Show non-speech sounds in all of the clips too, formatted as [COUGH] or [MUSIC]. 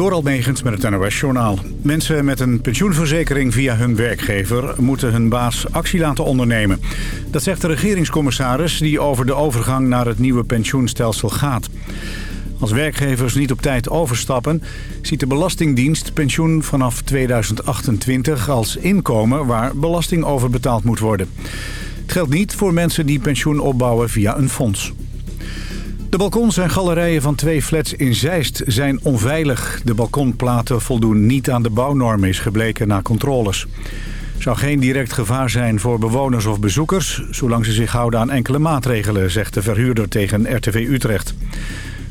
Door Almegens met het NOS-journaal. Mensen met een pensioenverzekering via hun werkgever... moeten hun baas actie laten ondernemen. Dat zegt de regeringscommissaris die over de overgang naar het nieuwe pensioenstelsel gaat. Als werkgevers niet op tijd overstappen... ziet de Belastingdienst pensioen vanaf 2028 als inkomen... waar belasting over betaald moet worden. Het geldt niet voor mensen die pensioen opbouwen via een fonds. De balkons en galerijen van twee flats in Zeist zijn onveilig. De balkonplaten voldoen niet aan de bouwnormen, is gebleken na controles. Zou geen direct gevaar zijn voor bewoners of bezoekers... zolang ze zich houden aan enkele maatregelen, zegt de verhuurder tegen RTV Utrecht.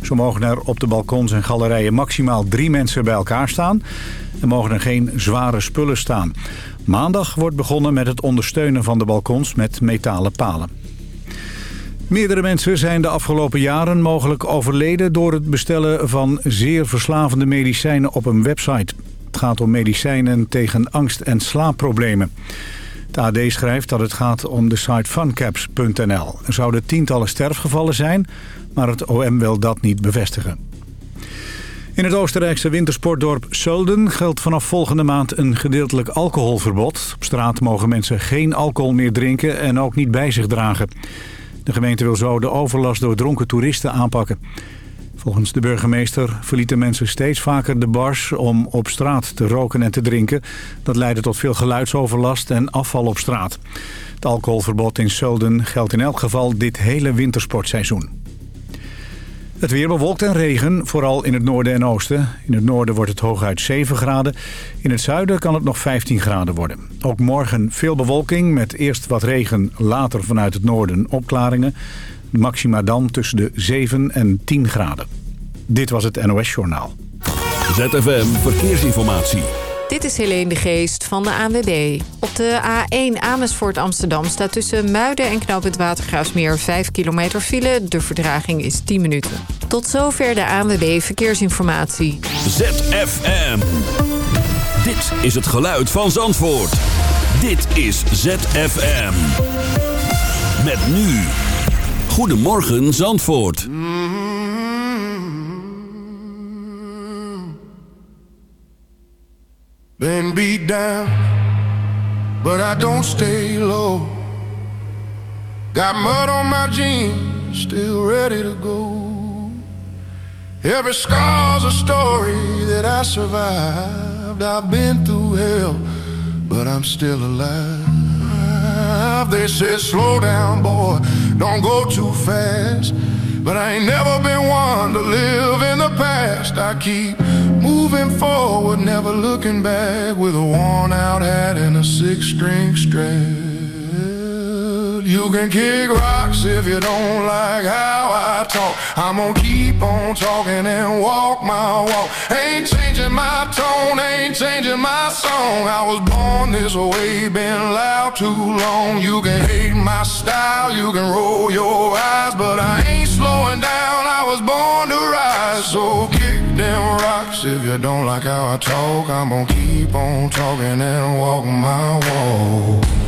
Zo mogen er op de balkons en galerijen maximaal drie mensen bij elkaar staan... en mogen er geen zware spullen staan. Maandag wordt begonnen met het ondersteunen van de balkons met metalen palen. Meerdere mensen zijn de afgelopen jaren mogelijk overleden... door het bestellen van zeer verslavende medicijnen op een website. Het gaat om medicijnen tegen angst- en slaapproblemen. De AD schrijft dat het gaat om de site funcaps.nl. Er zouden tientallen sterfgevallen zijn, maar het OM wil dat niet bevestigen. In het Oostenrijkse wintersportdorp Sölden geldt vanaf volgende maand een gedeeltelijk alcoholverbod. Op straat mogen mensen geen alcohol meer drinken en ook niet bij zich dragen. De gemeente wil zo de overlast door dronken toeristen aanpakken. Volgens de burgemeester verlieten mensen steeds vaker de bars om op straat te roken en te drinken. Dat leidde tot veel geluidsoverlast en afval op straat. Het alcoholverbod in Sölden geldt in elk geval dit hele wintersportseizoen. Het weer bewolkt en regen, vooral in het noorden en oosten. In het noorden wordt het hooguit 7 graden. In het zuiden kan het nog 15 graden worden. Ook morgen veel bewolking met eerst wat regen, later vanuit het noorden opklaringen. Maxima dan tussen de 7 en 10 graden. Dit was het NOS Journaal. ZFM Verkeersinformatie. Dit is Helene de Geest van de ANWB. Op de A1 Amersfoort Amsterdam staat tussen Muiden en Knoop het Watergraafsmeer 5 kilometer file. De verdraging is 10 minuten. Tot zover de ANWB Verkeersinformatie. ZFM. Dit is het geluid van Zandvoort. Dit is ZFM. Met nu. Goedemorgen Zandvoort. Been beat down, but I don't stay low. Got mud on my jeans, still ready to go. Every scar's a story that I survived. I've been through hell, but I'm still alive. They say slow down, boy, don't go too fast. But I ain't never been one to live in the past. I keep moving forward, never looking back with a worn out hat and a six string strap. You can kick rocks if you don't like how I talk. I'm gonna keep on talking and walk my walk. Ain't changing my tone, ain't changing my song. I was born this way, been loud too long. You can hate my style, you can roll your eyes, but I ain't slowing down. I was born to rise, so kick them rocks if you don't like how I talk. I'm gonna keep on talking and walk my walk.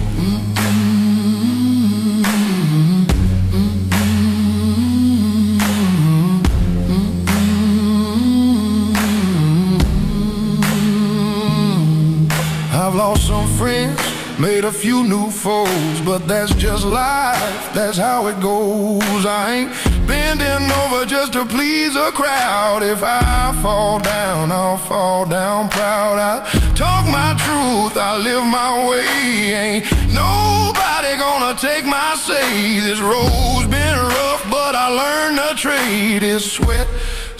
I've lost some friends, made a few new foes, but that's just life, that's how it goes. I ain't bending over just to please a crowd. If I fall down, I'll fall down proud. I talk my truth, I live my way. Ain't nobody gonna take my say. This road's been rough, but I learned the trade is sweat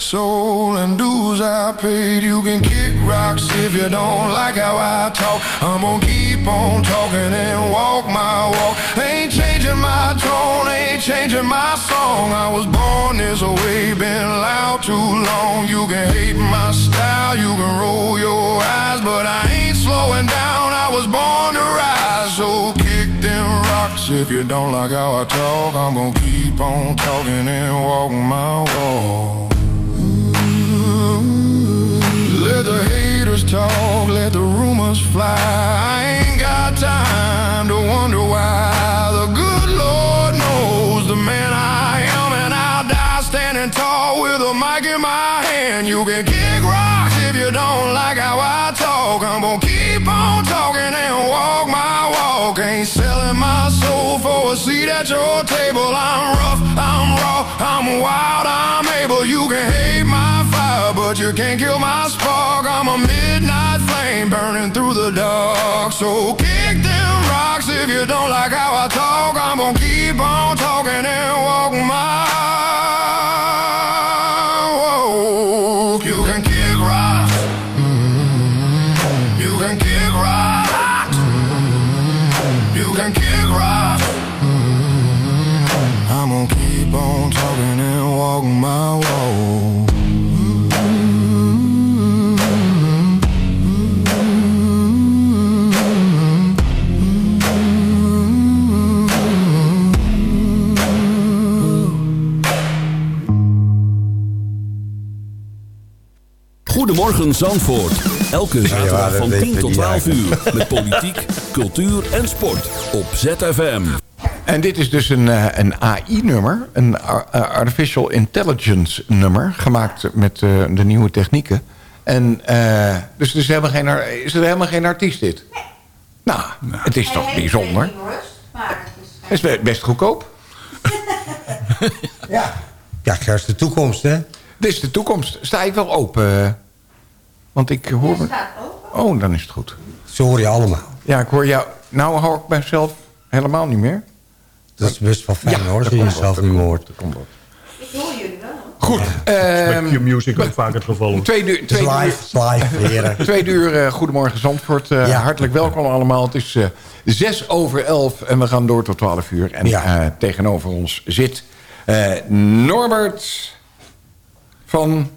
soul and dues I paid. You can kick rocks if you don't like how I talk. I'm gonna keep on talking and walk my walk. Ain't changing my tone, ain't changing my song. I was born this way, been loud too long. You can hate my style, you can roll your eyes, but I ain't slowing down. I was born to rise, so kick them rocks if you don't like how I talk. I'm gonna keep on talking and walk my walk. Let the haters talk, let the rumors fly. I ain't got time to wonder why. The good Lord knows the man I am, and I'll die standing tall with a mic in my hand. You can kick rocks if you don't like how I talk. I'm gonna keep on talking and walk my walk. Ain't selling my soul for a seat at your table. I'm rough, I'm raw, I'm wild, I'm able. You can you can't kill my spark. I'm a midnight flame burning through the dark. So kick them rocks if you don't like how I talk. I'm gonna keep on talking and walk my walk. You can kick rocks. Mm-hmm. You can kick rocks. Mm-hmm. You can kick rocks. Mm-hmm. I'm gonna keep on talking and walk my walk. Goedemorgen Zandvoort. Elke zaterdag van weten 10 we tot niet 12 uur. Met politiek, [LAUGHS] cultuur en sport. Op ZFM. En dit is dus een, eh, een AI-nummer, een eh, Artificial Intelligence nummer... gemaakt met eh, de nieuwe technieken. En, eh, dus het is, helemaal geen, is er helemaal geen artiest dit? Nou, het is toch bijzonder. Het is be- best goedkoop. [LAUGHS] Ja. Ja, is de toekomst, hè? Dit is de toekomst. Sta ik wel open? Want ik hoor... me- Oh, dan is het goed. Zo hoor je allemaal. Ja, ik hoor jou... Nou hoor ik mezelf helemaal niet meer. Dat is best wel fijn, hoor, als dat je komt jezelf niet meer hoort. Ik hoor jullie wel. Goed. ehm, Q Music ook vaak het geval. twee uur, twee uur, live, live, heren. [LAUGHS] Twee uur eh, Goedemorgen Zandvoort. Eh, Ja. Hartelijk welkom allemaal. Het is eh, zes over elf en we gaan door tot twaalf uur. En Ja. eh, tegenover ons zit eh, Norbert van...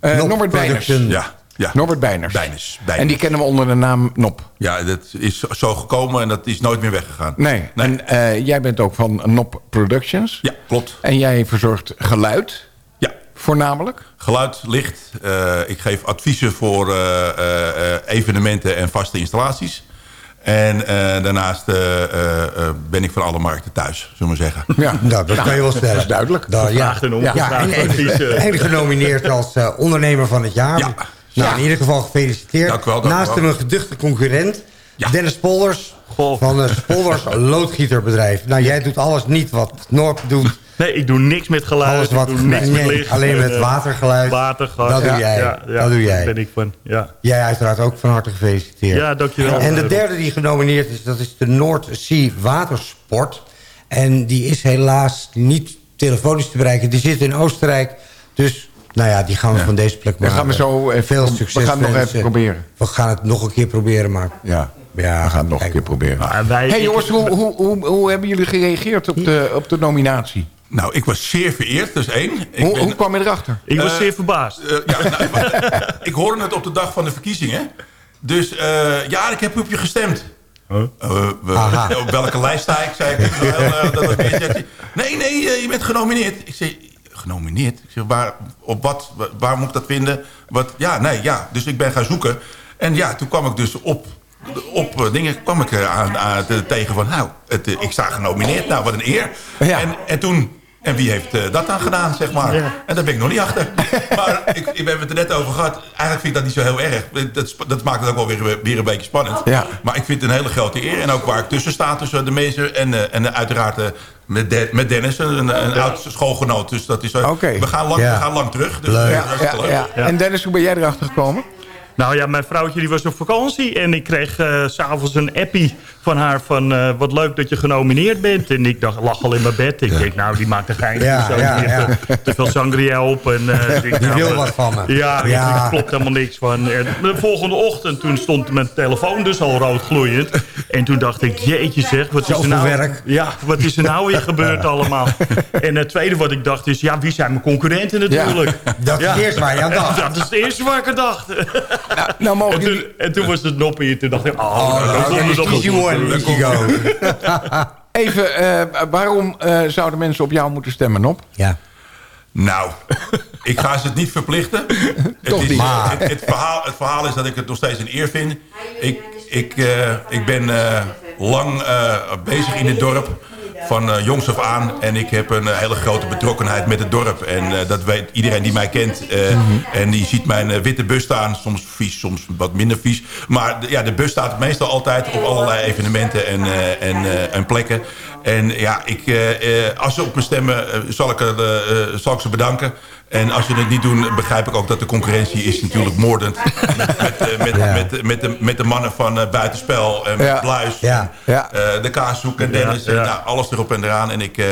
eh, Norbert Beiners. Ja, ja. Norbert Beiners. Beiners, Beiners. En die kennen we onder de naam Nop. Ja, dat is zo gekomen en dat is nooit meer weggegaan. Nee. Nee. En eh, jij bent ook van Nop Productions. Ja, klopt. En jij verzorgt geluid, Ja, voornamelijk. geluid, licht. Eh, ik geef adviezen voor eh, eh, eh, evenementen en vaste installaties. En eh, daarnaast eh, eh, eh, ben ik van alle markten thuis, zullen we maar zeggen. Ja, Nou, dat kan je wel stellen. Dat is duidelijk. Dat, ja. En Ja, ongevraagd en, en, en genomineerd als eh, ondernemer van het jaar. Ja. Nou, Ja. in ieder geval gefeliciteerd. Dank u wel, dank u Naast wel. hem een geduchte concurrent. Ja. Dennis Polders Goh. van het Polders [LAUGHS] Loodgieterbedrijf. Nou, jij doet alles niet wat Noord doet. Nee, ik doe niks met geluid. Alles wat ik doe niks nee, met licht. alleen met Eh, watergeluid. Watergas. Dat doe ja, jij. Ja, ja, Dat doe jij. daar ben ik van. Ja, Jij uiteraard ook van harte gefeliciteerd. ja dankjewel. En de Eh, derde die genomineerd is, dat is de Noordzee Watersport. En die is helaas niet telefonisch te bereiken. Die zit in Oostenrijk. Dus, nou ja, die gaan we van deze plek maken. gaan we zo even, Veel succes We gaan het nog even proberen. We gaan het nog een keer proberen, maar... Ja, Ja, we gaan het nog een keer proberen. maar wij, hey jongens, hoe, hoe, hoe, hoe hebben jullie gereageerd op de, op de nominatie? Nou, ik was zeer vereerd, dat is één. Ik Hoe, ben- hoe kwam je erachter? ik was Eh, zeer verbaasd. Eh, ja, nou, [LAUGHS] ik- ik hoorde het op de dag van de verkiezingen. Dus eh, ja, ik heb op je gestemd. Huh? Eh, we- op welke lijst sta ik? Zei ik. Nee, nee, je bent genomineerd. Ik zei, genomineerd? Ik zeg, waar, op wat? Waar, moet ik dat vinden? Wat? Ja, nee, ja. Dus ik ben gaan zoeken. En ja, toen kwam ik dus op, op eh, dingen kwam ik er aan, aan te- tegen van... nou, het, eh, ik sta genomineerd. Nou, wat een eer. Ja. En, en toen... En wie heeft eh, dat dan gedaan, zeg maar? En daar ben ik nog niet achter. [LAUGHS] maar ik, we hebben het er net over gehad. Eigenlijk vind ik dat niet zo heel erg. Dat, dat maakt het ook wel weer, weer een beetje spannend. Ja. Maar ik vind het een hele grote eer. En ook waar ik tussen sta, tussen de meester en, eh, en uiteraard eh, met, De- met Dennis, een, een oud schoolgenoot. Dus dat is, eh, we, gaan lang, Ja. we gaan lang terug. Dus Leuk. dat is hartstikke leuk. Ja. En Dennis, hoe ben jij erachter gekomen? Nou ja, mijn vrouwtje die was op vakantie. En ik kreeg eh, s s'avonds een appie van haar van... eh, wat leuk dat je genomineerd bent. En ik dacht, lag al in mijn bed. Ik denk, nou, die maakt een geintje. Ja, zo. ja, ja. te veel sangria op. En, eh, [LAUGHS] ik denk, Die nou, wil eh, wat van me. Ja, ik Ja. er klopt helemaal niks van. En de volgende ochtend, toen stond mijn telefoon dus al rood gloeiend. En toen dacht ik, jeetje zeg, wat is er nou... werk. Ja, wat is er nou weer gebeurd allemaal? En het tweede wat ik dacht is, ja, wie zijn mijn concurrenten natuurlijk? Dat is Ja. het eerste waar je aan dacht. Dat is het eerste waar ik aan dacht. Nou, nou mogen En jullie... toen, en toen was het noppie. En toen dacht ik, oh, Oh, nou, dat is go. [LAUGHS] Even, eh, waarom eh, zouden mensen op jou moeten stemmen, Nop? Ja. Nou, [LAUGHS] ik ga ze het niet verplichten. het, is, eh, het, het verhaal, het verhaal is dat ik het nog steeds een eer vind. Ik, ik, eh, ik ben eh, lang eh, bezig in dit dorp. Van eh, jongs af aan. En ik heb een eh, hele grote betrokkenheid met het dorp. En eh, dat weet iedereen die mij kent. eh, En die ziet mijn witte bus staan. Soms vies, soms wat minder vies. Maar de, ja, de bus staat meestal altijd op allerlei evenementen en, en, en plekken. En ja, ik, als ze op me stemmen, zal, ik, zal ik ze bedanken. En als ze het niet doen, begrijp ik ook dat de concurrentie is natuurlijk moordend. Met, met, eh, met, Ja. met, met, de, met de mannen van eh, Buitenspel en met Ja. Bluis. Ja. Ja. Eh, de Kaashoek en Dennis. Ja, en nou, alles erop en eraan. En ik, eh,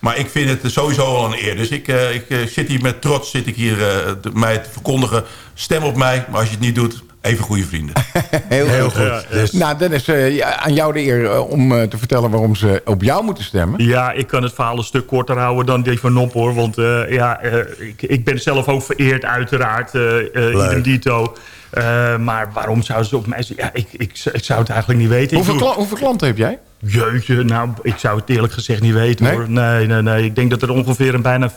maar ik vind het sowieso al een eer. Dus ik, eh, ik zit hier met trots zit ik hier, eh, mij te verkondigen. Stem op mij, maar als je het niet doet, even goede vrienden. [LAUGHS] Heel, Heel goed. goed. Ja, Dus, Nou, Dennis, eh, ja, aan jou de eer eh, om eh, te vertellen waarom ze op jou moeten stemmen. Ja, ik kan het verhaal een stuk korter houden dan die van Nop, hoor. Want eh, ja, eh, ik, ik ben zelf ook vereerd, uiteraard. idem dito. Eh, maar waarom zouden ze op mij... Ja, ik, ik, ik zou het eigenlijk niet weten. Ik Hoeveel, doe- kla- hoeveel klanten heb jij? Jeetje, nou, ik zou het eerlijk gezegd niet weten Nee? hoor. Nee, nee, nee. Ik denk dat er ongeveer een bijna,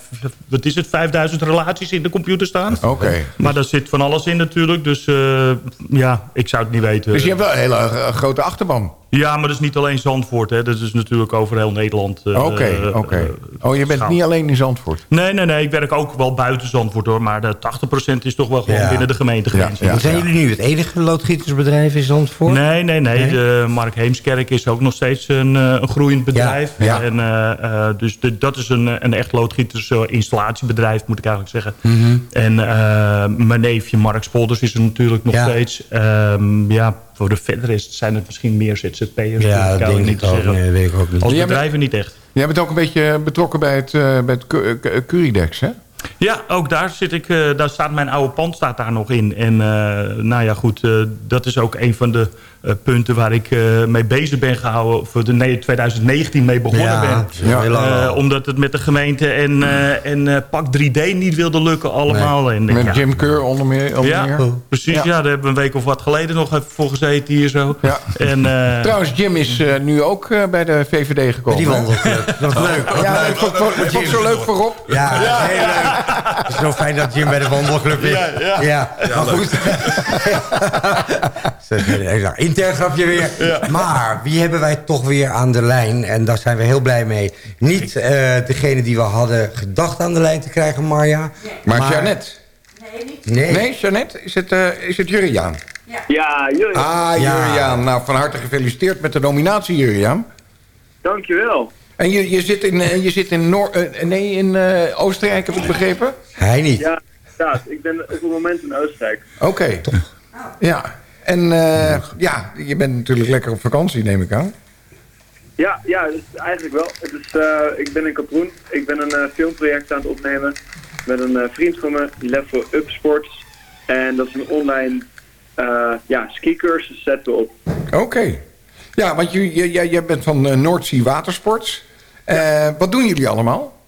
wat is het, 5000 relaties in de computer staan. Oké. Maar daar zit van alles in natuurlijk. Dus eh, ja, ik zou het niet weten. Dus je hebt wel een hele eh, grote achterban. Ja, maar dat is niet alleen Zandvoort. Hè. Dat is natuurlijk over heel Nederland. eh, Oké, eh, oké. eh, Oh, je bent niet alleen in Zandvoort. Nee, nee, nee. Ik werk ook wel buiten Zandvoort hoor. Maar de 80% is toch wel gewoon Ja. binnen de gemeentegrenzen. Ja, ja. zijn jullie nu het enige loodgietersbedrijf in Zandvoort? Nee, nee, nee. Nee? De Mark Heemskerk is ook nog steeds een, eh, een groeiend bedrijf. Ja, ja. En, eh, eh, dus de- dat is een, een echt loodgieters eh, installatiebedrijf, moet ik eigenlijk zeggen. Mhm. En eh, mijn neefje Mark Spolders is er natuurlijk nog Ja. steeds. Ehm, ja, voor de verder is, zijn het misschien meer ZZP'ers. Ja, ik dat denk niet ik ook. zeggen. Nee, dat weet ik ook niet. Als bent- bedrijven niet echt. Jij bent ook een beetje betrokken bij het, eh, bij het Cu- Cu- Curidex, hè? Ja, ook daar zit ik. eh, daar staat mijn oude pand staat daar nog in. En eh, nou ja, goed, eh, dat is ook een van de eh, punten waar ik eh, mee bezig ben gehouden. Voor de nee, 2019 mee begonnen Ja, ben. Ja. Eh, omdat het met de gemeente en, eh, en eh, pak 3D niet wilde lukken allemaal. En, Met ja, Jim Keur onder meer. Onder ja, meer. precies. Ja. Ja. daar hebben we een week of wat geleden nog even voor gezeten hier zo. Ja. En, eh, Trouwens, Jim is eh, nu ook eh, bij de VVD gekomen. Die wandelclub. [LAUGHS] Dat is leuk. Ja, ik vond, vond, ik vond het zo leuk voor Rob. Ja, heel leuk. Het is zo fijn dat Jim bij de wandelclub is. Ja, ja. maar goed. [LAUGHS] Ja, Intern grapje weer. Maar wie hebben wij toch weer aan de lijn? En daar zijn we heel blij mee. Niet eh, degene die we hadden gedacht aan de lijn te krijgen, Marja. Maar, Jeannette. Nee. Nee, Jeannette? Is het, eh, is het Juriaan? Ja, jullie. Ah, Ja. Juriaan. Nou, van harte gefeliciteerd met de nominatie, Juriaan. Dankjewel. En je, je zit in, eh, je zit in, Noor, eh, nee, in eh, Oostenrijk, heb ik begrepen? Hij niet. Ja, inderdaad. Ik ben op het moment in Oostenrijk. Oké. Ja. En eh, ja, je bent natuurlijk lekker op vakantie, neem ik aan. Ja, ja dus eigenlijk wel. Het is, eh, ik ben in Kaproen. Ik ben een eh, filmproject aan het opnemen met een vriend van me, Level Up Sports. En dat is een online eh ja, skicursus zetten we op. Oké. Ja, want je, je, jij- jij bent van uh, Noordzee Watersports. Eh, Wat doen jullie allemaal?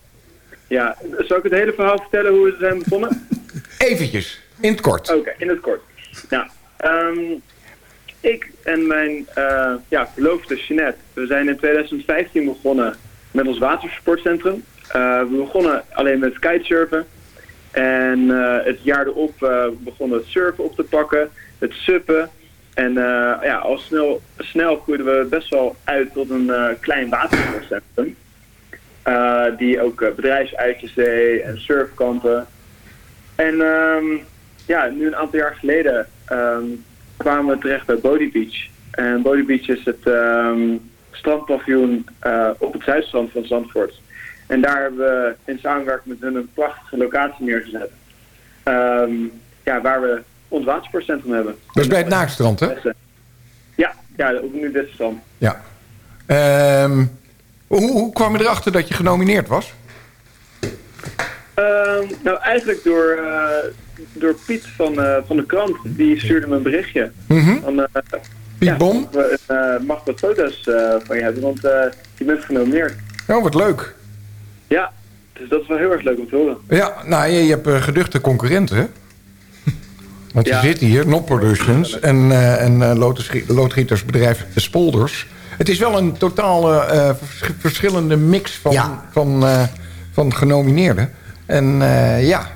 Ja, zal ik het hele verhaal vertellen hoe we zijn begonnen? [LAUGHS] Eventjes, in het kort. Oké, in het kort. Nou, ehm, ik en mijn eh, ja, verloofde Jeanette, we zijn in 2015 begonnen met ons watersportcentrum. Eh, we begonnen alleen met kitesurfen. En eh, het jaar erop begonnen het surfen op te pakken, het suppen. En ja, al snel, snel groeiden we best wel uit tot een klein watersportcentrum. Die ook bedrijfsuitjes deed en surfkampen. En ehm, ja, nu een aantal jaar geleden ehm, kwamen we terecht bij Body Beach. En Body Beach is het strandpaviljoen eh, op het zuidstrand van Zandvoort. En daar hebben we in samenwerking met hun een prachtige locatie neergezet. Ehm, ja, waar we ons watersportcentrum hebben. Dat is bij het Naakstrand, hè? Ja, ja op nu dit strand. Ja. Hoe, hoe kwam je erachter dat je genomineerd was? Nou, eigenlijk door, eh, door Piet van, eh, van de krant. Die stuurde me een berichtje. Mhm. Van, eh, Piet ja, Bom? Mag, we, eh, mag wat foto's eh, van je hebben, want eh, je bent genomineerd. Oh, wat leuk. Ja, dus dat is wel heel erg leuk om te horen. Ja, nou, je, je hebt geduchte concurrenten, hè? [LAUGHS] Want Ja. je zit hier, Not Productions en, eh en eh, loodgie- loodgietersbedrijf Spolders. Het is wel een totaal vers- verschillende mix van, Ja. van, eh, van genomineerden. En eh, ja,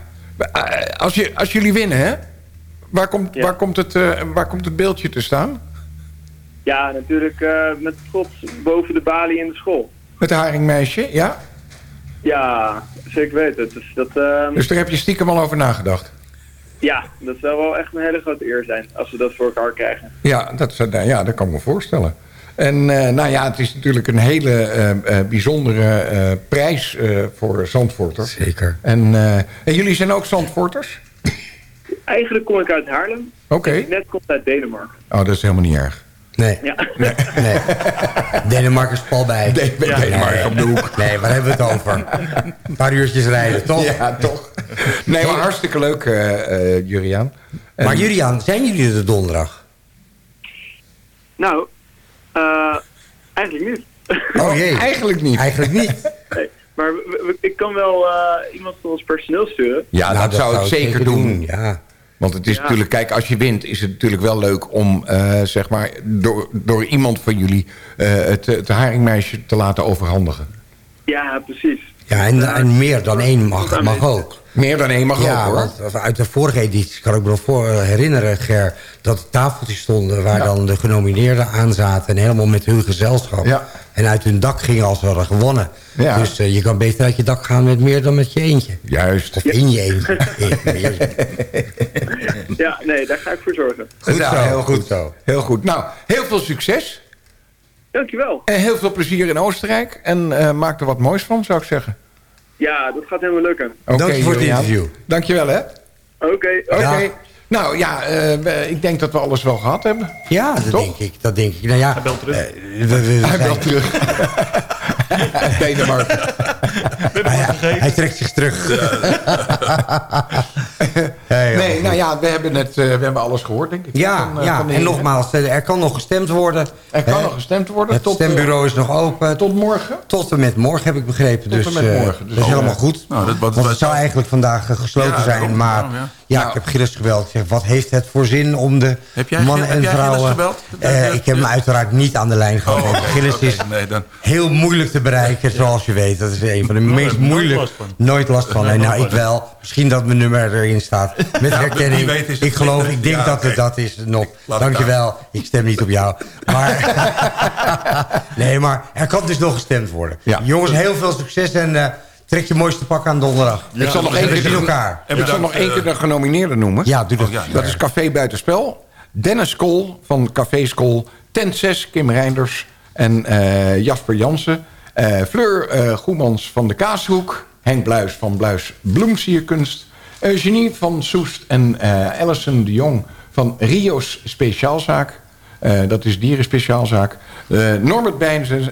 als, je, als jullie winnen, hè? Waar komt, Ja. waar, komt het, eh, waar komt het beeldje te staan? Ja, natuurlijk eh, met trots boven de balie in de school. Met de haringmeisje, ja? Ja, zeker weten. Dus dat, ehm, Dus daar heb je stiekem al over nagedacht. ja, dat zou wel echt een hele grote eer zijn als we dat voor elkaar krijgen. Ja, dat, ja, dat kan ik me voorstellen. En nou ja, het is natuurlijk een hele bijzondere prijs voor Zandvoorters. Zeker. En, en jullie zijn ook Zandvoorters? Eigenlijk kom ik uit Haarlem. Oké. Net komt uit Denemarken. Oh, dat is helemaal niet erg. Nee. Ja. nee. nee. Denemarken is pal bij. Nee, Denemarken op de hoek. Nee, waar hebben we het over? Een paar uurtjes rijden, toch? Ja, toch. Nee, maar hartstikke leuk, uh, Juriaan. Maar Juriaan, zijn jullie er donderdag? Nou, uh, eigenlijk niet. Oh jee. [LAUGHS] eigenlijk niet. Eigenlijk niet. Nee, maar ik kan wel uh, iemand voor ons personeel sturen. Ja, nou, dat, dat, zou ik zeker doen. doen. Ja. Want het is ja. natuurlijk, kijk, als je wint is het natuurlijk wel leuk om, uh, zeg maar, door, door iemand van jullie uh, het, het haringmeisje te laten overhandigen. Ja, precies. Ja, en, en meer dan één mag, mag ook. Meer dan één mag ja, ook, hoor. Want uit de vorige editie kan ik me nog voor herinneren, Ger... dat tafeltjes stonden waar ja. dan de genomineerden aan zaten... en helemaal met hun gezelschap. Ja. En uit hun dak gingen als ze hadden gewonnen. Ja. Dus uh, je kan beter uit je dak gaan met meer dan met je eentje. Juist. Of in je eentje. [LAUGHS] ja, nee, daar ga ik voor zorgen. Goed zo, heel goed zo. Heel goed. Nou, heel veel succes. Dankjewel. En heel veel plezier in Oostenrijk. En uh, maak er wat moois van, zou ik zeggen. Ja, dat gaat helemaal lukken. Okay, Dank je voor het interview. Dankjewel, hè. Oké. Okay, Oké. Okay. Nou ja, uh, ik denk dat we alles wel gehad hebben. Ja, dat Toch? denk ik. Dat denk ik. Nou ja, Hij belt terug. Uh, we, we, Hij belt terug. [LAUGHS] [LAUGHS] Denemarken. hij, hij trekt zich terug. [LAUGHS] hey, nee, nou ja, we hebben, het, uh, we hebben alles gehoord, denk ik. Ja, van, ja. Van en nogmaals, er kan nog gestemd worden. Er kan nog gestemd worden. Het tot, stembureau is nog open. Tot morgen? Tot en met morgen, heb ik begrepen. Tot dus, en met morgen. Dus dat is helemaal goed. Nou, dat, wat, Want het zou eigenlijk vandaag gesloten ja, zijn. maar ja. Nou. ik heb Gilles gebeld. Ik zeg, wat heeft het voor zin om de heb jij, mannen heb en jij vrouwen... gebeld? Uh, ik heb hem uiteraard niet aan de lijn gehad. Oh, Gilles okay, is nee, dan. heel moeilijk te bereiken, zoals je weet. Dat is een van de No, meest last van. Nooit last van. Nee, nou, ik wel. Misschien dat mijn nummer erin staat. [LAUGHS] Met herkenning. ik geloof, ik denk Ja, dat het dat is. Nog. Dankjewel. Ik stem niet op jou. Maar, [LAUGHS] [LAUGHS] nee, maar er kan dus nog gestemd worden. Ja. Jongens, heel veel succes en uh, trek je mooiste pak aan donderdag. ik zal nog één we keer, elkaar. En ik zal nog één eh, keer de genomineerden noemen. Ja, doe dat. Oh, ja, Dat is Café Buitenspel. Dennis Kool van Café School. Tent 6, Kim Reinders. En uh, Jasper Jansen. Uh, Fleur uh, Goemans van de Kaashoek. Henk Bluis van Bluis Bloemsierkunst. Eugenie van Soest en uh, Alison de Jong van Rio's Speciaalzaak. Uh, dat is dierenspeciaalzaak. Uh, Norbert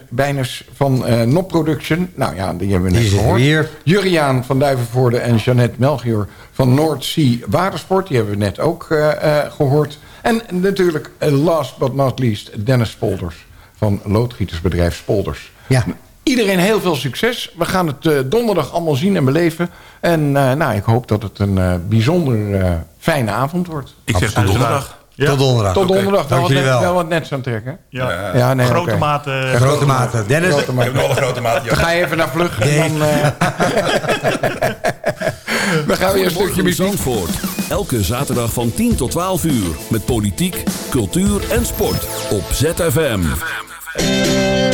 Bijners van uh, Nop Production. Nou ja, die hebben we net Die gehoord. Hier. Juriaan van Duivenvoorde en Jeannette Melchior van Noordzee Watersport. Die hebben we net ook gehoord. En natuurlijk, last but not least, Dennis Spolders van loodgietersbedrijf Spolders. Ja. Iedereen heel veel succes. We gaan het uh, donderdag allemaal zien en beleven. En uh, nou, ik hoop dat het een uh, bijzonder fijne avond wordt. Ik zeg tot donderdag. Ja. Tot donderdag. Tot donderdag. Okay. Wel, Dank net, wel. wel wat net aan trekken. Ja, ja nee, grote okay. mate. Grote mate. Dennis. Grote mate. Ik heb nog een grote maat. Dan ga je even naar vlug. En dan, [LAUGHS] we gaan weer een stukje muziek. Zandvoort. Elke zaterdag van 10 tot 12 uur. Met politiek, cultuur en sport. Op ZFM. Rising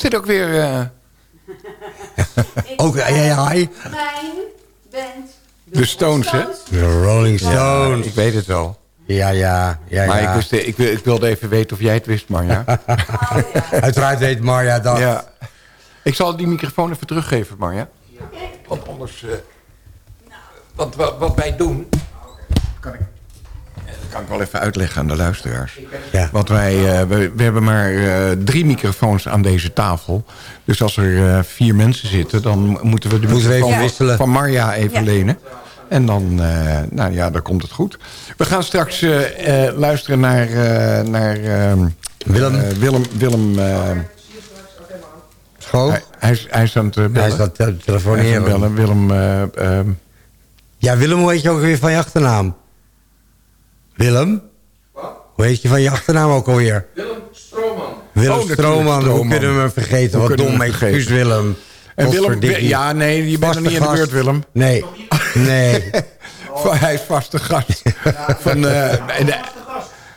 was dit ook weer? eh? [LAUGHS] Ook, ja, ja, hij. Mijn band. de Stones, hè? De Rolling Stones. ik weet het wel. Ja, ja, ja. Maar ja. ik, wist, ik, wil- ik wilde even weten of jij het wist, Marja. [LAUGHS] Uiteraard weet Marja dat. ja. Ik zal die microfoon even teruggeven, Marja. Want anders... eh, want wat, wat wij doen... Kan ik, eh, dat kan ik wel even uitleggen aan de luisteraars. Ja. Want wij eh, we, we hebben maar eh, drie microfoons aan deze tafel. Dus als er eh, vier mensen zitten... dan moeten we de Moeten we even microfoon wisselen. van Marja even Ja. lenen. En dan, eh, nou ja, dan komt het goed. We gaan straks eh, eh, luisteren naar, eh, naar ehm, Willem. Willem, Willem eh, Schoon. hij, hij, is, hij is aan het eh, bellen. Hij is aan het te- Hij is aan telefoneren. het bellen. Willem, eh, ehm, Ja, Willem, hoe heet je ook weer van je achternaam? Willem? Hoe heet je van je achternaam ook alweer? Willem Stroman. Willem Oh, hoe kunnen we hem vergeten? Hoe Wat dom, excuus Willem. en Willem, ja, nee, je bent nog niet in de beurt, Willem. Nee, nee. [LAUGHS] Hij is vaste gast. Van, eh, en,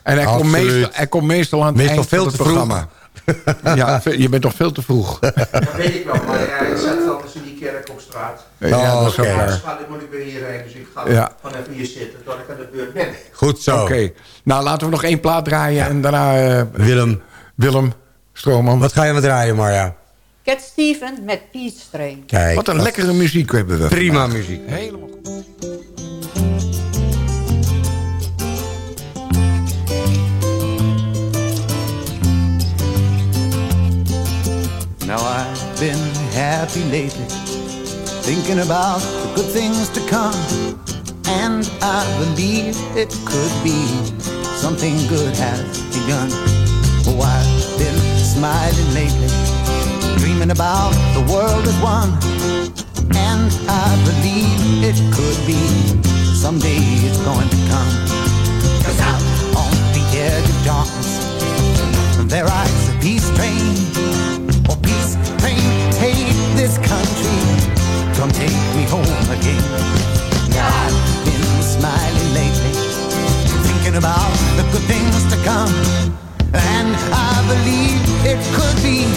en hij, komt meestal, hij komt meestal aan het Meestal eind veel van het te vroeg. programma. ja, ve- je bent toch veel te vroeg. Dat weet ik wel, maar ja, ik zat anders in die kerk op straat. Ja, dat is ook oké. waar. Dus moet ik weer hierheen, dus ik ga Ja. gewoon even hier zitten tot ik aan de beurt ben. Goed zo. Oké, nou laten we nog één plaat draaien en daarna eh, Willem, Willem Stroman. wat ga je met draaien, Marja? Cat Steven met Peach Train. Kijk, Wat een lekkere muziek hebben we. prima vandaag. muziek. Helemaal goed. Now I've been happy lately, thinking about the good things to come. And I believe it could be something good has begun. Oh, I've been smiling lately, dreaming about the world as one. And I believe it could be someday it's going to come. Cause out on the edge of darkness, there rides a peace train. Take me home again. I've been smiling lately, thinking about the good things to come. And I believe it could be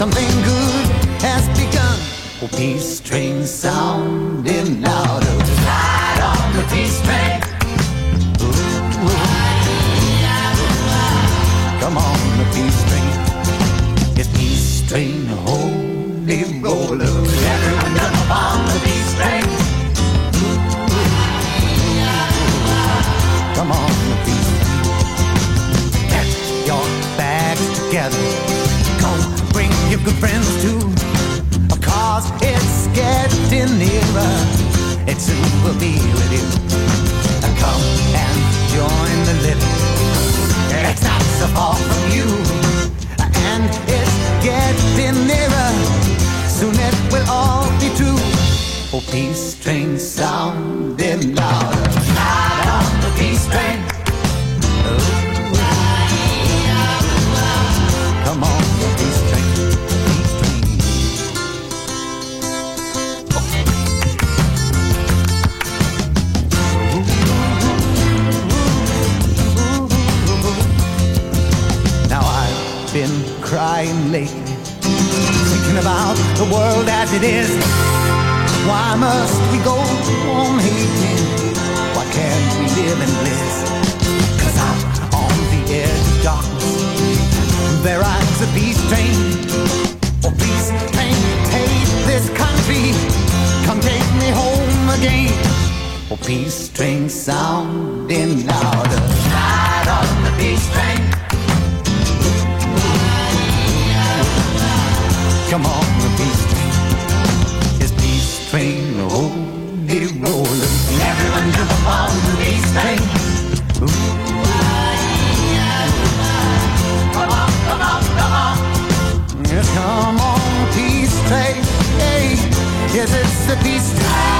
something good has begun. Oh, peace train sounding louder. Ride on the peace train. Ooh, ooh. Come on, the peace train. It's peace train, holy roller. Yes, it's the peace train.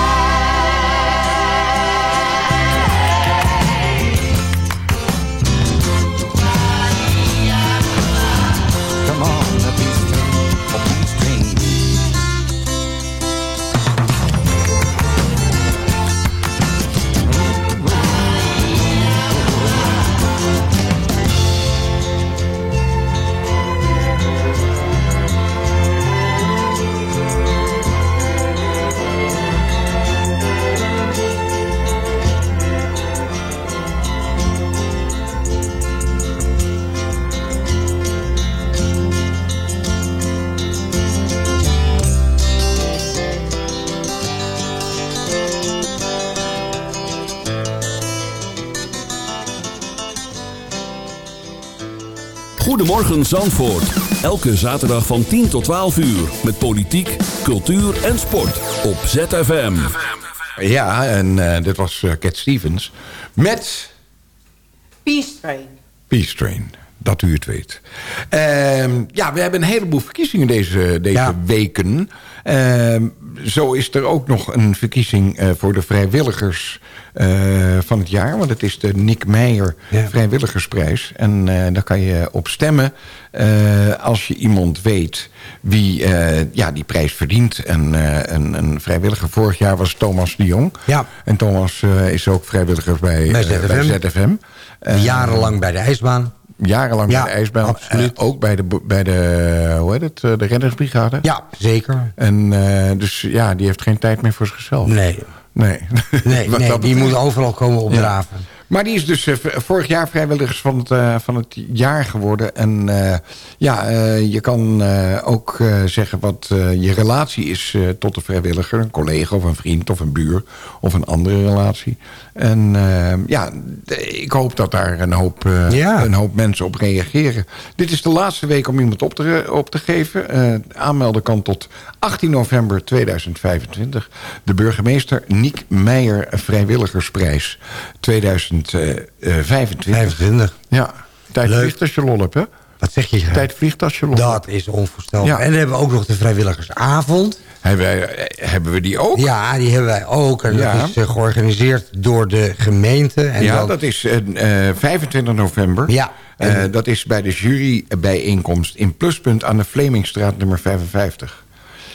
Goedemorgen Zandvoort. Elke zaterdag van 10 tot 12 uur. Met politiek, cultuur en sport. Op ZFM. Ja, en eh, dit was eh, Cat Stevens. Met Peace Train. Peace Train. Dat u het weet. Ehm, ja, we hebben een heleboel verkiezingen deze, deze weken. Zo is er ook nog een verkiezing eh, voor de vrijwilligers eh, van het jaar. Want het is de Nick Meijer Vrijwilligersprijs. En eh, daar kan je op stemmen als je iemand weet wie ja, die prijs verdient. En een, een, vrijwilliger vorig jaar was Thomas de Jong. Ja. En Thomas is ook vrijwilliger bij, Bij ZFM. bij ZFM. Jarenlang bij de ijsbaan. Jarenlang Ja, bij de ijsbaan. absoluut. Eh, ook bij de, bij de, hoe heet het, eh, de reddingsbrigade. Ja, zeker. En eh, dus ja, die heeft geen tijd meer voor zichzelf. Nee. Nee, Nee, [LAUGHS] nee die moet overal komen opdraven. Maar die is dus eh, vorig jaar vrijwilligers van het, eh, van het jaar geworden. En eh, ja, je kan ook zeggen wat je relatie is tot de vrijwilliger. Een collega of een vriend of een buur of een andere relatie. En ja, ik hoop dat daar een hoop, Ja. een hoop mensen op reageren. Dit is de laatste week om iemand op te, op te geven. Aanmelden kan tot 18 november 2025. De burgemeester Niek Meijer Vrijwilligersprijs 2025. 25. Ja, tijd Leuk. vliegt als je lol hebt, hè? Wat zeg je? Tijd vliegt als je lol hebt. Dat is onvoorstelbaar. Ja. En dan hebben we ook nog de vrijwilligersavond. Hebben, wij, eh, hebben we die ook? Ja, die hebben wij ook. En Ja. dat is eh, georganiseerd door de gemeente. En ja, dan, dat is eh, eh, 25 november. Ja. Dat is bij de jurybijeenkomst in Pluspunt aan de Vlemingstraat nummer 55.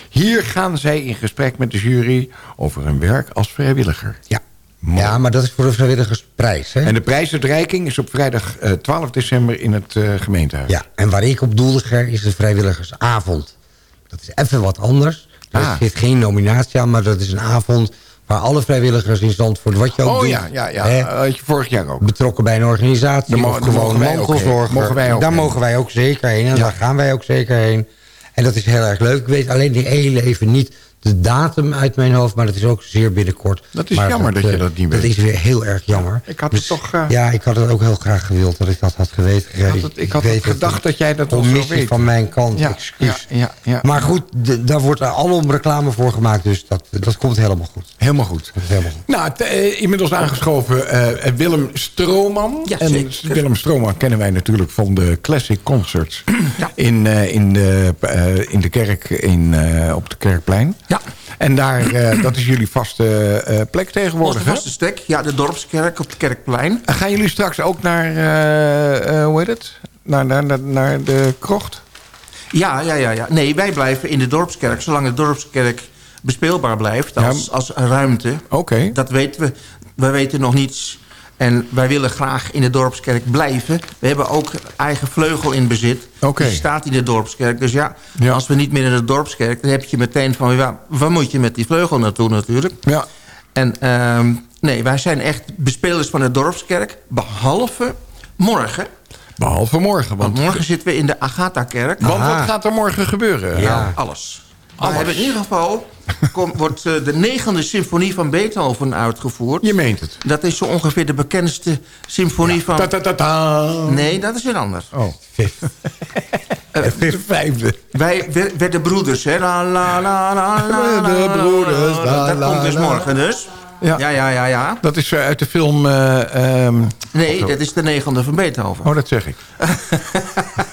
Hier gaan zij in gesprek met de jury over hun werk als vrijwilliger. Ja. Ja, maar dat is voor de vrijwilligersprijs. Hè? En de prijsuitreiking is op vrijdag eh, 12 december in het eh, gemeentehuis. Ja, en waar ik op doelde, Ger, is de vrijwilligersavond. Dat is even wat anders. Er Ah. zit geen nominatie aan, maar dat is een avond... waar alle vrijwilligers in Zandvoort, wat je ook Oh doet... ja, ja, ja. hè, had je vorig jaar ook. betrokken bij een organisatie Daar of gewoon mogen wij ook mantelzorger. heen. Mogen wij ook daar heen. mogen wij ook zeker heen en Ja. daar gaan wij ook zeker heen. En dat is heel erg leuk. Ik weet alleen die heel even niet de datum uit mijn hoofd, maar dat is ook zeer binnenkort. Dat is Maar jammer dat je eh, dat niet Dat weet. is weer heel erg jammer. Ik had het toch... eh, Ja, ik had het ook heel graag gewild dat ik dat had geweten. ik had, het, ik had weet het gedacht dat jij dat wel zou weten. van mijn kant, Ja, excuus. ja, ja, ja. Maar goed, daar wordt alom reclame voor gemaakt, dus dat, dat komt helemaal goed. Helemaal goed. Dat is helemaal goed. Nou, eh, inmiddels aangeschoven eh, Willem Stroman. Ja, en zeker. Willem Stroman kennen wij natuurlijk van de Classic Concerts... in, eh, in, de, eh, in de kerk in, eh, op de Kerkplein. Ja. En daar, eh, dat is jullie vaste eh, plek tegenwoordig, Onze vaste stek, ja, de Dorpskerk op het Kerkplein. En Gaan jullie straks ook naar, eh, hoe heet het? Naar, naar, naar, naar de krocht? Ja, ja, ja, ja. Nee, wij blijven in de Dorpskerk, zolang de Dorpskerk bespeelbaar blijft als, als een ruimte. Oké. Dat weten we. We weten nog niets. En wij willen graag in de Dorpskerk blijven. We hebben ook eigen vleugel in bezit. Oké. Die staat in de Dorpskerk. Dus ja, Ja. als we niet meer in de Dorpskerk... dan heb je meteen van... Ja, waar moet je met die vleugel naartoe natuurlijk? Ja. En ehm, nee, wij zijn echt bespelers van de Dorpskerk. Behalve morgen. Behalve morgen. Want Want, morgen zitten we in de Agatha-kerk. want wat gaat er morgen gebeuren? Ja. Nou, alles. We hebben in ieder geval kom, wordt eh, de negende symfonie van Beethoven uitgevoerd. Je meent het. Dat is zo ongeveer de bekendste symfonie van... Ta -ta -ta -ta. Nee, dat is weer anders. Oh. De vijfde. wij wer- werden broeders, hè? La, la, la, la, la, De broeders, la, Dat la, komt dus morgen dus. Ja. Ja, ja, ja, ja. Dat is eh, uit de film... eh, ehm, Nee, dat is de negende van Beethoven. oh, dat zeg ik. [LAUGHS]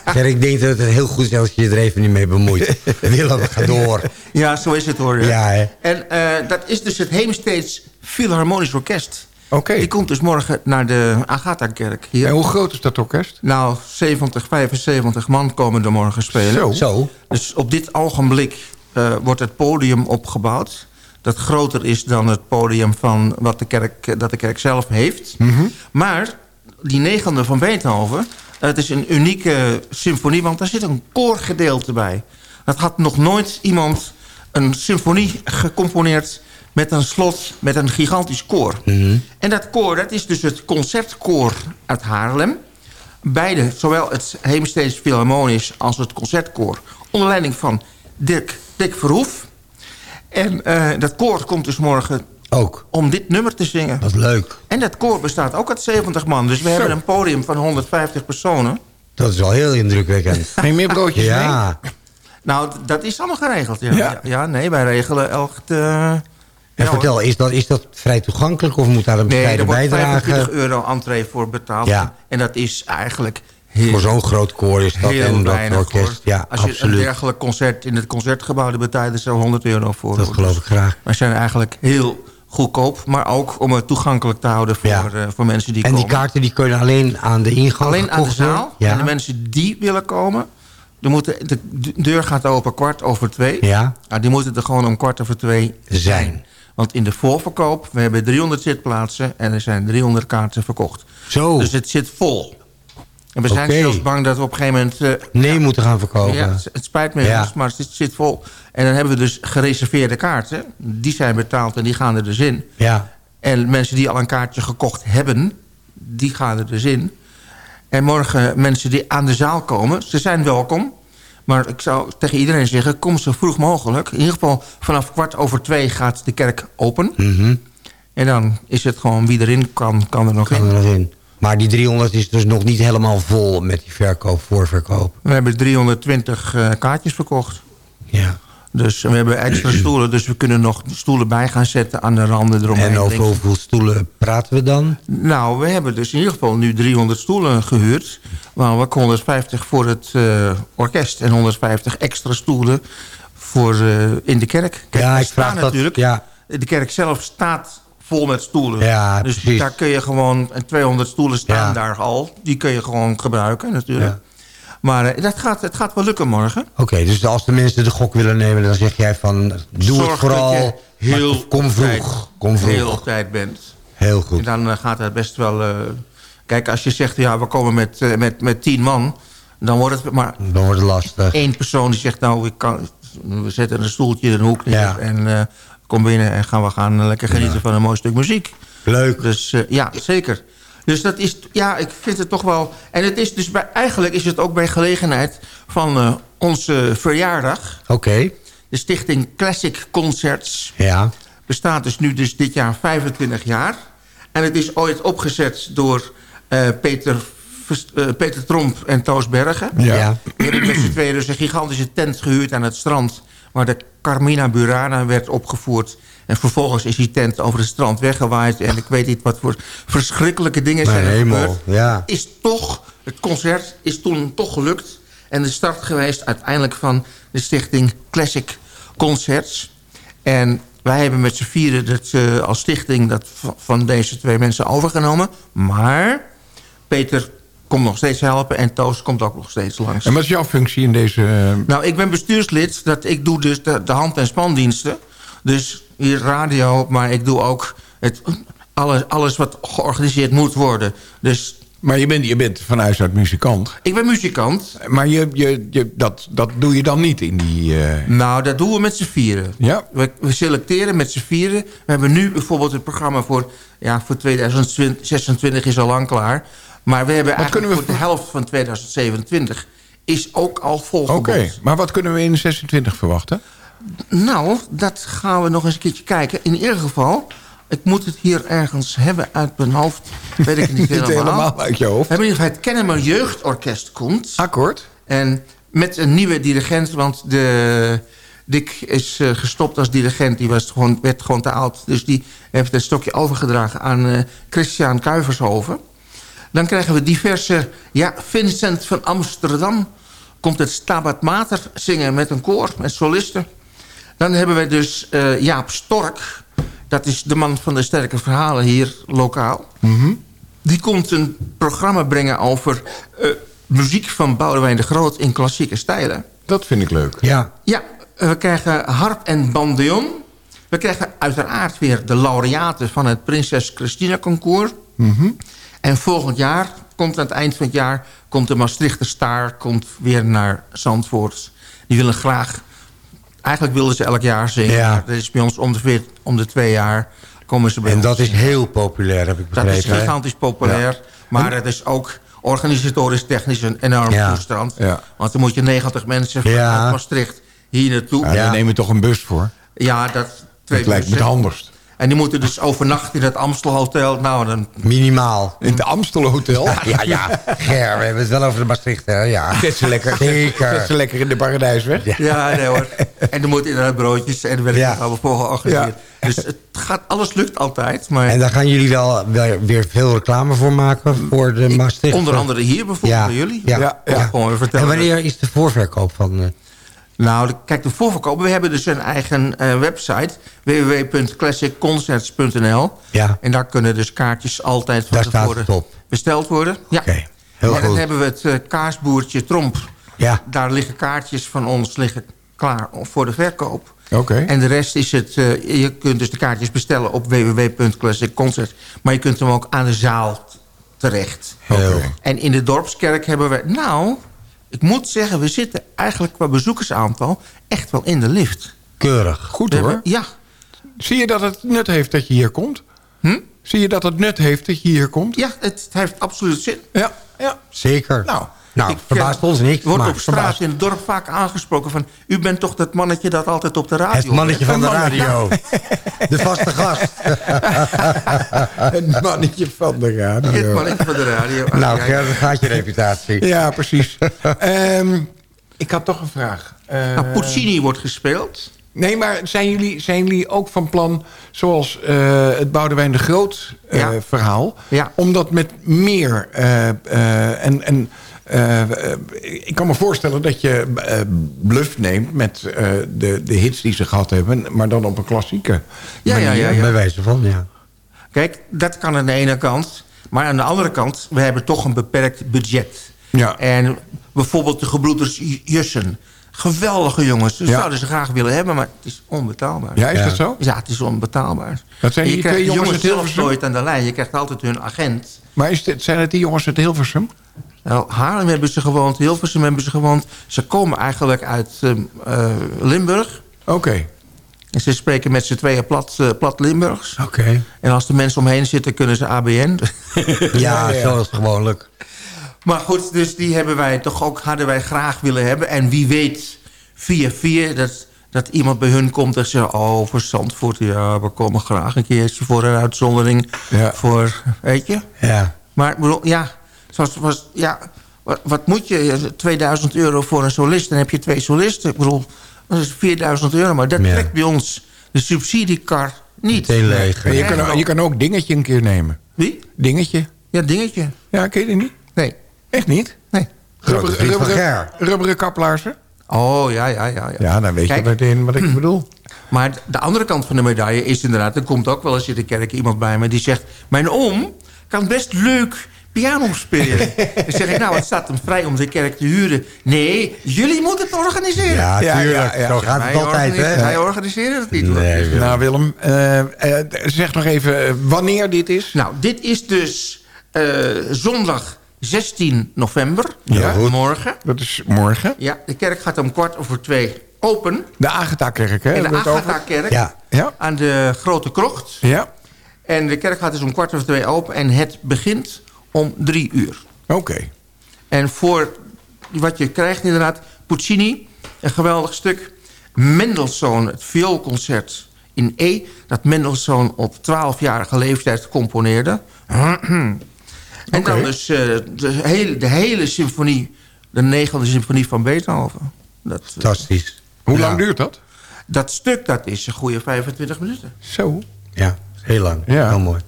Ger, ik denk dat het heel goed is als je je er even niet mee bemoeit. [LAUGHS] Willem, ga door. Ja, zo is het hoor. Ja, hè. En eh, dat is dus het Heemsteeds Philharmonisch Orkest. Oké. Die komt dus morgen naar de Agatha-kerk hier. En hoe groot is dat orkest? Nou, 70, 75 man komen er morgen spelen. Zo. Zo. Dus op dit ogenblik eh, wordt het podium opgebouwd. Dat groter is dan het podium van wat de kerk, dat de kerk zelf heeft. Mhm. Maar die negende van Beethoven... het is een unieke symfonie, want daar zit een koorgedeelte bij. Dat had nog nooit iemand een symfonie gecomponeerd... met een slot, met een gigantisch koor. En dat koor, dat is dus het concertkoor uit Haarlem. Beide, zowel het Heemsteeds Philharmonisch als het Concertkoor... onder leiding van Dirk, Dick Verhoef. En eh, dat koor komt dus morgen Ook. om dit nummer te zingen. Wat leuk. En dat koor bestaat ook uit 70 man. Dus we hebben een podium van 150 personen. Dat is wel heel indrukwekkend. [LAUGHS] Geen meer broodjes Ja. Nou, dat is allemaal geregeld. Ja, Ja. nee, wij regelen elk... eh, En ja, vertel, is dat, is dat vrij toegankelijk of moet daar een Nee, bescheiden er wordt bijdrage? 25 euro entree voor betaald. Ja. En dat is eigenlijk Voor zo'n groot koor is dat heel en dat orkest. hoor. Ja, Als je een dergelijk concert in het concertgebouw... daar betalen ze 100 euro voor. Dat geloof Dus ik graag. Wij zijn eigenlijk heel goedkoop. Maar ook om het toegankelijk te houden voor, Ja. eh, voor mensen die En die komen. kaarten die kunnen alleen aan de ingang Alleen aan de zaal. Ja. En de mensen die willen komen... De, moeten, de deur gaat open kwart over twee. Ja. Nou, die moeten er gewoon om kwart over twee Zijn. zijn. Want in de voorverkoop, we hebben 300 zitplaatsen... en er zijn 300 kaarten verkocht. Zo. Dus het zit vol. En we zijn zelfs bang dat we op een gegeven moment... eh, Nee moeten gaan verkopen. ja, het, spijt me, Ja. maar het zit, vol. En dan hebben we dus gereserveerde kaarten. Die zijn betaald en die gaan er dus in. Ja. En mensen die al een kaartje gekocht hebben, die gaan er dus in. En morgen mensen die aan de zaal komen, ze zijn welkom. Maar ik zou tegen iedereen zeggen, kom zo vroeg mogelijk. In ieder geval vanaf kwart over twee gaat de kerk open. Mhm. En dan is het gewoon wie erin kan, kan er nog Kan in. er nog in. Maar die 300 is dus nog niet helemaal vol met die verkoop, voorverkoop. We hebben 320 eh, kaartjes verkocht. Ja. Dus we hebben extra [CLEARS THROAT] stoelen, dus we kunnen nog stoelen bij gaan zetten aan de randen eromheen. En over hoeveel stoelen praten we dan? Nou, we hebben dus in ieder geval nu 300 stoelen gehuurd. Maar ook 150 voor het eh, orkest en 150 extra stoelen voor eh, in de kerk. Kijk, Ja, ik vraag dat- natuurlijk. ja. De kerk zelf staat vol met stoelen. Ja, dus precies. daar kun je gewoon, en 200 stoelen staan Ja. daar al. Die kun je gewoon gebruiken natuurlijk. Ja. Maar eh, dat gaat, het gaat wel lukken morgen. Oké, dus als de mensen de gok willen nemen... dan zeg jij van, doe Zorg het vooral... heel maar kom vroeg. tijd- Kom vroeg. Heel op tijd bent. Heel goed. En dan eh, gaat het best wel... eh, kijk, als je zegt, ja, we komen met, met, met tien man... dan wordt het maar Dan wordt het lastig. één persoon die zegt... nou, ik kan, we zetten een stoeltje in een hoek neer... Ja. en kom binnen en gaan we gaan lekker genieten van een mooi stuk muziek. Leuk. Dus eh, ja, zeker. Dus dat is, ja, ik vind het toch wel... En het is dus bij, eigenlijk is het ook bij gelegenheid van eh, onze verjaardag... Oké, de stichting Classic Concerts ja. bestaat dus nu dus dit jaar 25 jaar. En het is ooit opgezet door eh, Peter, eh, Peter Tromp en Toos Bergen. Ja. Ja. Die hebben met z'n tweeën dus een gigantische tent gehuurd aan het strand... waar de Carmina Burana werd opgevoerd. En vervolgens is die tent over het strand weggewaaid. En ik weet niet wat voor verschrikkelijke dingen zijn er gebeurd. ja. Is toch, het concert is toen toch gelukt. En de start geweest uiteindelijk van de stichting Classic Concerts. En wij hebben met z'n vieren dat, eh, als stichting dat van deze twee mensen overgenomen. Maar Peter komt nog steeds helpen en Toos komt ook nog steeds langs. En wat is jouw functie in deze... eh, Nou, ik ben bestuurslid. Dat ik doe dus de, de hand- en spandiensten. Dus hier radio, maar ik doe ook het, alles, alles wat georganiseerd moet worden. Dus Maar je bent, je bent van huis uit muzikant. ik ben muzikant. Maar je, je, je, dat, dat doe je dan niet in die... eh, Nou, dat doen we met z'n vieren. Ja. We, we selecteren met z'n vieren. We hebben nu bijvoorbeeld het programma voor, ja, voor 2026 is al lang klaar. Maar we hebben eigenlijk we voor de helft van 2027 is ook al Oké, volgeboekt. maar wat kunnen we in 26 verwachten? Nou, dat gaan we nog eens een keertje kijken. In ieder geval, ik moet het hier ergens hebben uit mijn hoofd. Weet ik niet [LAUGHS] Niet helemaal. helemaal uit je hoofd. In ieder geval het Kennemer Jeugdorkest komt. Akkoord. En met een nieuwe dirigent, want de... Dick is eh, gestopt als dirigent. Die was gewoon, werd gewoon te oud. Dus die heeft het stokje overgedragen aan eh, Christian Kuivershoven. Dan krijgen we diverse... Ja, Vincent van Amsterdam komt het Stabat Mater zingen met een koor, met solisten. Dan hebben we dus eh, Jaap Stork. Dat is de man van de sterke verhalen hier lokaal. Die komt een programma brengen over eh, muziek van Boudewijn de Groot in klassieke stijlen. Dat vind ik leuk. Ja, Ja, eh, we krijgen harp en bandeon. We krijgen uiteraard weer de laureaten van het Prinses Christina Concours. En volgend jaar, komt aan het eind van het jaar... komt de Maastrichter Staar komt weer naar Zandvoort. Die willen graag... Eigenlijk wilden ze elk jaar zingen. Ja. Dat is bij ons om de, om de twee jaar komen ze bij en ons dat is heel populair, heb ik Dat begrepen. is hè? gigantisch populair. Maar het is ook organisatorisch technisch een enorm Ja. toestand. Ja. Want dan moet je 90 mensen vanuit Ja. Maastricht hier naartoe. Ja, Ja, Daar nemen toch een bus voor. dat twee Dat lijkt me het handigst. En die moeten dus overnachten in het Amstelhotel. Nou, dan... Minimaal. In het Amstelhotel? Ja, ja, ja. Ger, we hebben het wel over de Maastricht, hè? Ja. Zet ze lekker, Zeker. Zet ze lekker in de paradijsweg. Ja. Ja, nee hoor. En er moeten inderdaad broodjes en er werd Ja. ja. allemaal voor georganiseerd. Dus het gaat, alles lukt altijd. Maar En daar gaan jullie wel, wel weer veel reclame voor maken voor de Maastricht. onder andere hier bijvoorbeeld bij jullie. Ja, Ja, ja. ja. Gewoon weer En vertellen. wanneer is de voorverkoop van... Nou, kijk, de voorverkoop. We hebben dus een eigen eh, website. www.classicconcerts.nl Ja. En daar kunnen dus kaartjes altijd van tevoren besteld worden. Ja. Oké, heel en dan goed. hebben we het eh, kaasboertje Tromp. Ja. Daar liggen kaartjes van ons liggen klaar voor de verkoop. Oké. En de rest is het... eh, je kunt dus de kaartjes bestellen op www.classicconcerts. Maar je kunt hem ook aan de zaal terecht. Heel. En in de Dorpskerk hebben we... Nou, ik moet zeggen, we zitten eigenlijk qua bezoekersaantal... echt wel in de lift. Keurig. Goed hoor. hebben- ja. Zie je dat het nut heeft dat je hier komt? Hm? Zie je dat het nut heeft dat je hier komt? Ja, het, het heeft absoluut zin. Ja. ja. Zeker. Nou, nou Ik, verbaast eh, ons niks. wordt maar op straat verbaast. in het dorp vaak aangesproken van... u bent toch dat mannetje dat altijd op de radio... Het mannetje van de radio. [LAUGHS] De vaste gast. [LAUGHS] Het mannetje van de radio. Het mannetje van de radio. Ach, nou, ja, dat gaat je reputatie. Ja, precies. [LAUGHS] Ehm, ik had toch een vraag. Eh, Nou, Puccini wordt gespeeld. Nee, maar zijn jullie, zijn jullie ook van plan, zoals eh, het Boudewijn de Groot eh, Ja. verhaal... Ja. om dat met meer... eh, eh, en, en eh, eh, ik kan me voorstellen dat je eh, bluff neemt met eh, de, de hits die ze gehad hebben... maar dan op een klassieke Ja, manier. ja, ja. Bij wijze van, ja. Kijk, dat kan aan de ene kant. Maar aan de andere kant, we hebben toch een beperkt budget. Ja. En bijvoorbeeld de gebroeders Jussen. Geweldige jongens. Dat Ja. zouden ze graag willen hebben, maar het is onbetaalbaar. Ja, is Ja. dat zo? Ja, het is onbetaalbaar. Dat zijn die je krijgt twee de jongens jongens zelf Hilversum? nooit aan de lijn. Je krijgt altijd hun agent. Maar is dit, zijn het die jongens uit Hilversum? Nou, Haarlem hebben ze gewoond, Hilversum hebben ze gewoond. Ze komen eigenlijk uit ehm, eh, Limburg. Oké. En ze spreken met z'n tweeën plat, eh, plat Limburgs. Oké. En als de mensen omheen zitten, kunnen ze ABN. [LAUGHS] Ja, zoals gewoonlijk. Maar goed, dus die hebben wij toch ook, hadden wij graag willen hebben. En wie weet, via via, dat, dat iemand bij hun komt en zegt... oh, voor Zandvoort, ja, we komen graag een keertje voor een uitzondering. Ja. Voor, weet je? Ja. Maar ik bedoel, ja, zoals was, ja wat, wat moet je? 2000 euro voor een solist, dan heb je twee solisten. Ik bedoel, dat is 4000 euro, maar dat Ja. trekt bij ons de subsidiekar niet. Leeg. Je, kan, je kan ook dingetje een keer nemen. Wie? Dingetje. Ja, dingetje. Ja, ken je die niet? Nee. Echt niet? Nee. Van Ger. rubberen kaplaarzen? Oh, ja, ja, ja. ja. Ja, dan weet Kijk. je meteen wat ik [CLEARS THROAT] bedoel. Maar de andere kant van de medaille is inderdaad... er komt ook wel eens in de kerk iemand bij me die zegt... mijn oom kan best leuk piano spelen. [LAUGHS] dan zeg ik, nou, het staat hem vrij om de kerk te huren. Nee, jullie moeten het organiseren. Ja, tuurlijk. ja, ja. Zo gaat het altijd, hè? Wij organiseren het niet. hoor. Nee, Willem. Nou, Willem, eh, eh, zeg nog even eh, wanneer dit is. Nou, dit is dus eh, zondag 16 november. Ja. Goed. Morgen. Dat is morgen. Ja, de kerk gaat om kwart over twee open. De Agatha-kerk, hè? In de? Agatha-kerk. Ja. Ja. Aan de Grote Krocht. Ja, En de kerk gaat dus om kwart over twee open. En het begint om drie uur. oké. En voor wat je krijgt inderdaad... Puccini, een geweldig stuk. Mendelssohn, het vioolconcert in E... dat Mendelssohn op 12-jarige leeftijd componeerde. [CLEARS THROAT] en dan dus eh, de, hele, de hele symfonie... de negende symfonie van Beethoven. Dat, eh, Fantastisch. Hoe Ja. lang duurt dat? dat stuk dat is een goede 25 minuten. Zo. Ja, heel lang. Ja. Heel mooi.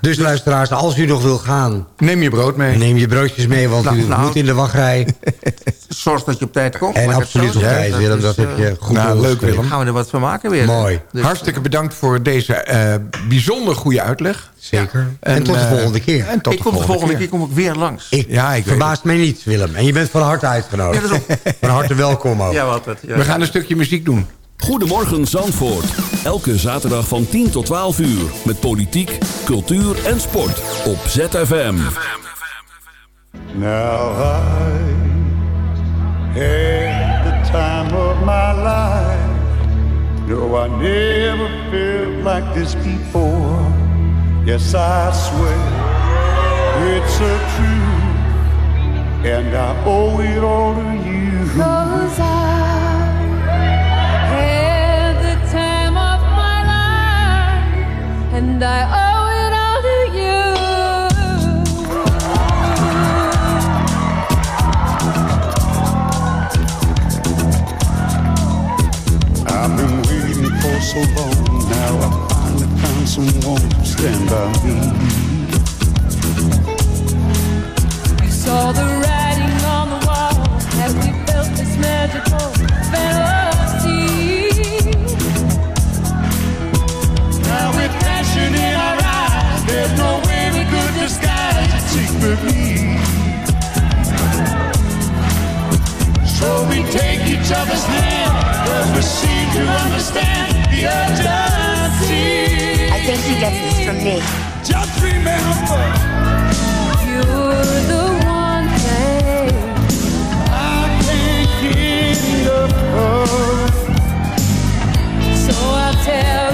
Dus luisteraars, als u nog wil gaan... Neem je brood mee. neem je broodjes mee, want Nou, u nou. moet in de wachtrij. [LAUGHS] Zorg dat je op tijd komt. En absoluut op tijd, Willem. is, Dat heb eh, je goed Nou, leuk. Willem. gaan we er wat van maken weer. Mooi. Dus, Hartstikke bedankt voor deze eh, bijzonder goede uitleg. Zeker. En, tot de eh, volgende keer. En tot ik kom de volgende keer kom ik weer langs. Ik, Ja, ik verbaast mij niet, Willem. En je bent van harte uitgenodigd. Ja, dat is [LAUGHS] Van harte welkom ook. Ja, wat het. Ja. We gaan een stukje muziek doen. Goedemorgen Zandvoort. Elke zaterdag van 10 tot 12 uur. Met politiek, cultuur en sport. Op ZFM. Now I had the time of my life. No, I never felt like this before. Yes, I swear it's a truth, and I owe it all to you. Cause I and I owe it all to you. I've been waiting for so long. Now I finally found someone to stand by me. We saw the writing on the wall as we felt this magical So we take each other's hand, cause we seem to understand the urgency. I think he gets this from me. Just remember, You're the one thing I can't get enough of. So I'll tell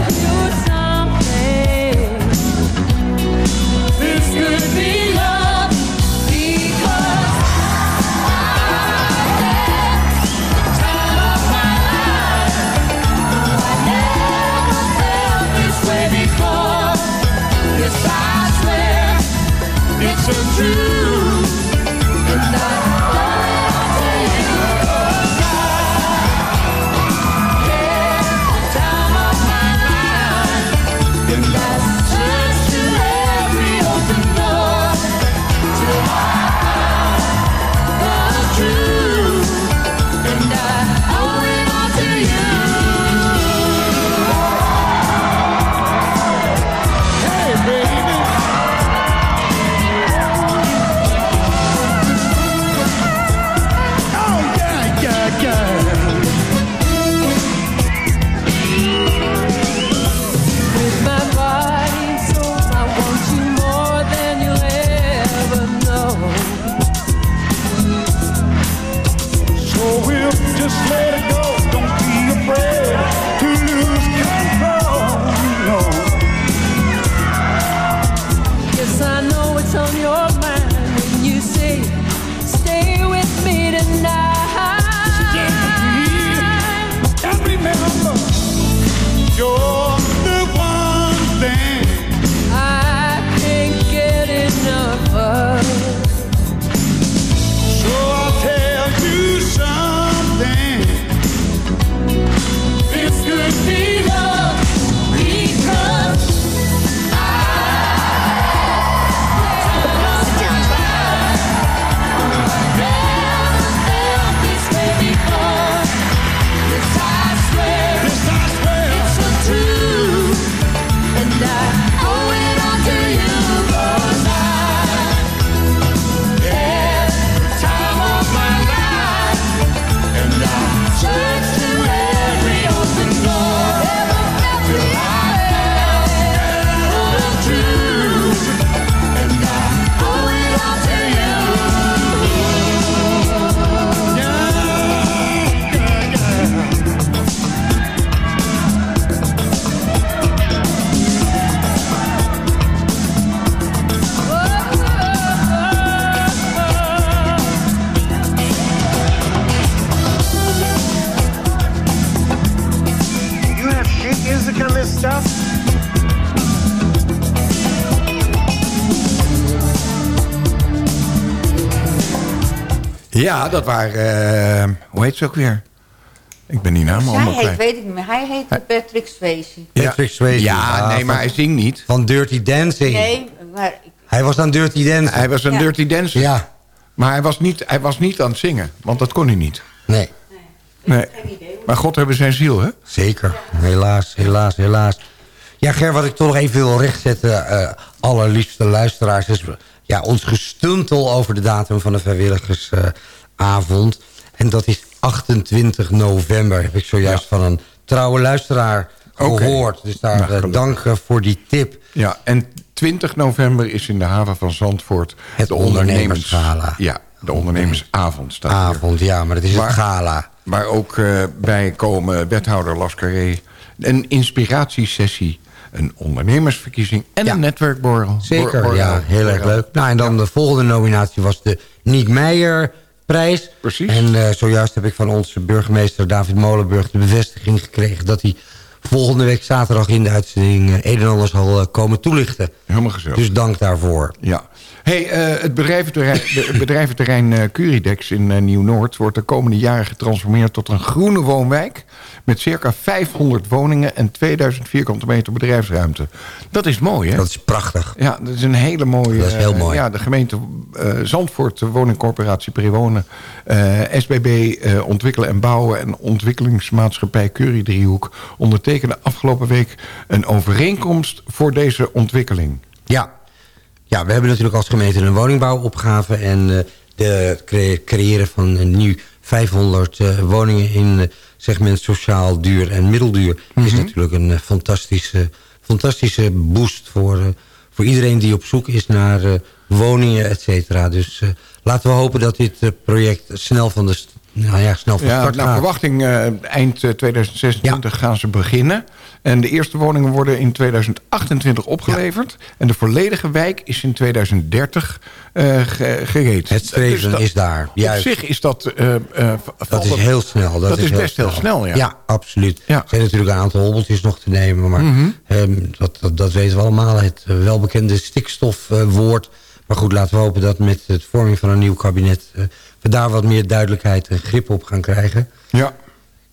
Ja, dat waren... eh, hoe heet ze ook weer? Ik ben die naam Zij allemaal heet, kwijt. weet ik niet meer. Hij heet Patrick Swayze. Patrick Swayze. Ja, nee, maar hij zingt niet. Van Dirty Dancing. Nee, maar Hij was aan Dirty Dancing. Hij was een Ja. dirty dancer. Ja. Maar hij was, niet, hij was niet aan het zingen, want dat kon hij niet. Nee. Nee. Maar God hebben zijn ziel, hè? Zeker. Helaas, helaas, helaas. Ja, Ger, wat ik toch nog even wil rechtzetten... eh allerliefste luisteraars... is ja, ons gestuntel over de datum van de vrijwilligersavond. en dat is 28 november. Heb ik zojuist van een trouwe luisteraar gehoord. Dus daar Nou, eh, dank eh, voor die tip. Ja, en 20 november is in de haven van Zandvoort... Het de ondernemersgala. Ja, de ondernemersavond staat hier. Avond, ja, maar dat is Waar- het gala. Waar ook eh, bij komen wethouder Lascaré... een inspiratiesessie, een ondernemersverkiezing... en een netwerkborrel. Zeker, Borrel. ja, heel erg leuk. Nou, en dan de volgende nominatie was de Niek Meijer prijs. Precies. En eh, zojuist heb ik van onze burgemeester David Molenburg de bevestiging gekregen... dat hij volgende week zaterdag in de uitzending... eh, een en ander zal eh, komen toelichten. Helemaal gezellig. Dus dank daarvoor. Ja. Hey, het bedrijventerrein, [LAUGHS] het bedrijventerrein Curidex in Nieuw-Noord... wordt de komende jaren getransformeerd tot een groene woonwijk... met circa 500 woningen en 2000 vierkante meter bedrijfsruimte. Dat is mooi, hè? Dat is prachtig. Ja, dat is een hele mooie... Dat is heel eh, mooi. ja, de gemeente eh, Zandvoort, de woningcorporatie Prewonen... eh, SBB Ontwikkelen en Bouwen en ontwikkelingsmaatschappij Curie-driehoek... ondertekenen afgelopen week een overeenkomst voor deze ontwikkeling. Ja. ja, we hebben natuurlijk als gemeente een woningbouwopgave... en de cre- creëren van een nieuw 500 eh, woningen in eh, segment sociaal duur en middelduur... is Mhm. natuurlijk een eh, fantastische, fantastische boost voor, eh, voor iedereen die op zoek is naar eh, woningen, et cetera. Dus eh, laten we hopen dat dit eh, project snel van de, nou ja, snel van Ja, start naar gaat. verwachting eh, eind eh, 2026 gaan ze beginnen. En de eerste woningen worden in 2028 opgeleverd. En de volledige wijk is in 2030 eh, ge- gereed. Het streven dat- is daar, Op juist. zich is dat... eh, eh, Dat is heel snel. Dat, is best heel snel, ja. Ja, absoluut. Er zijn natuurlijk een aantal hobbeltjes nog te nemen. Maar Mhm. ehm, dat, dat, dat weten we allemaal. Het eh, welbekende stikstofwoord. maar goed, laten we hopen dat met het vorming van een nieuw kabinet... eh, we daar wat meer duidelijkheid en grip op gaan krijgen. Ja.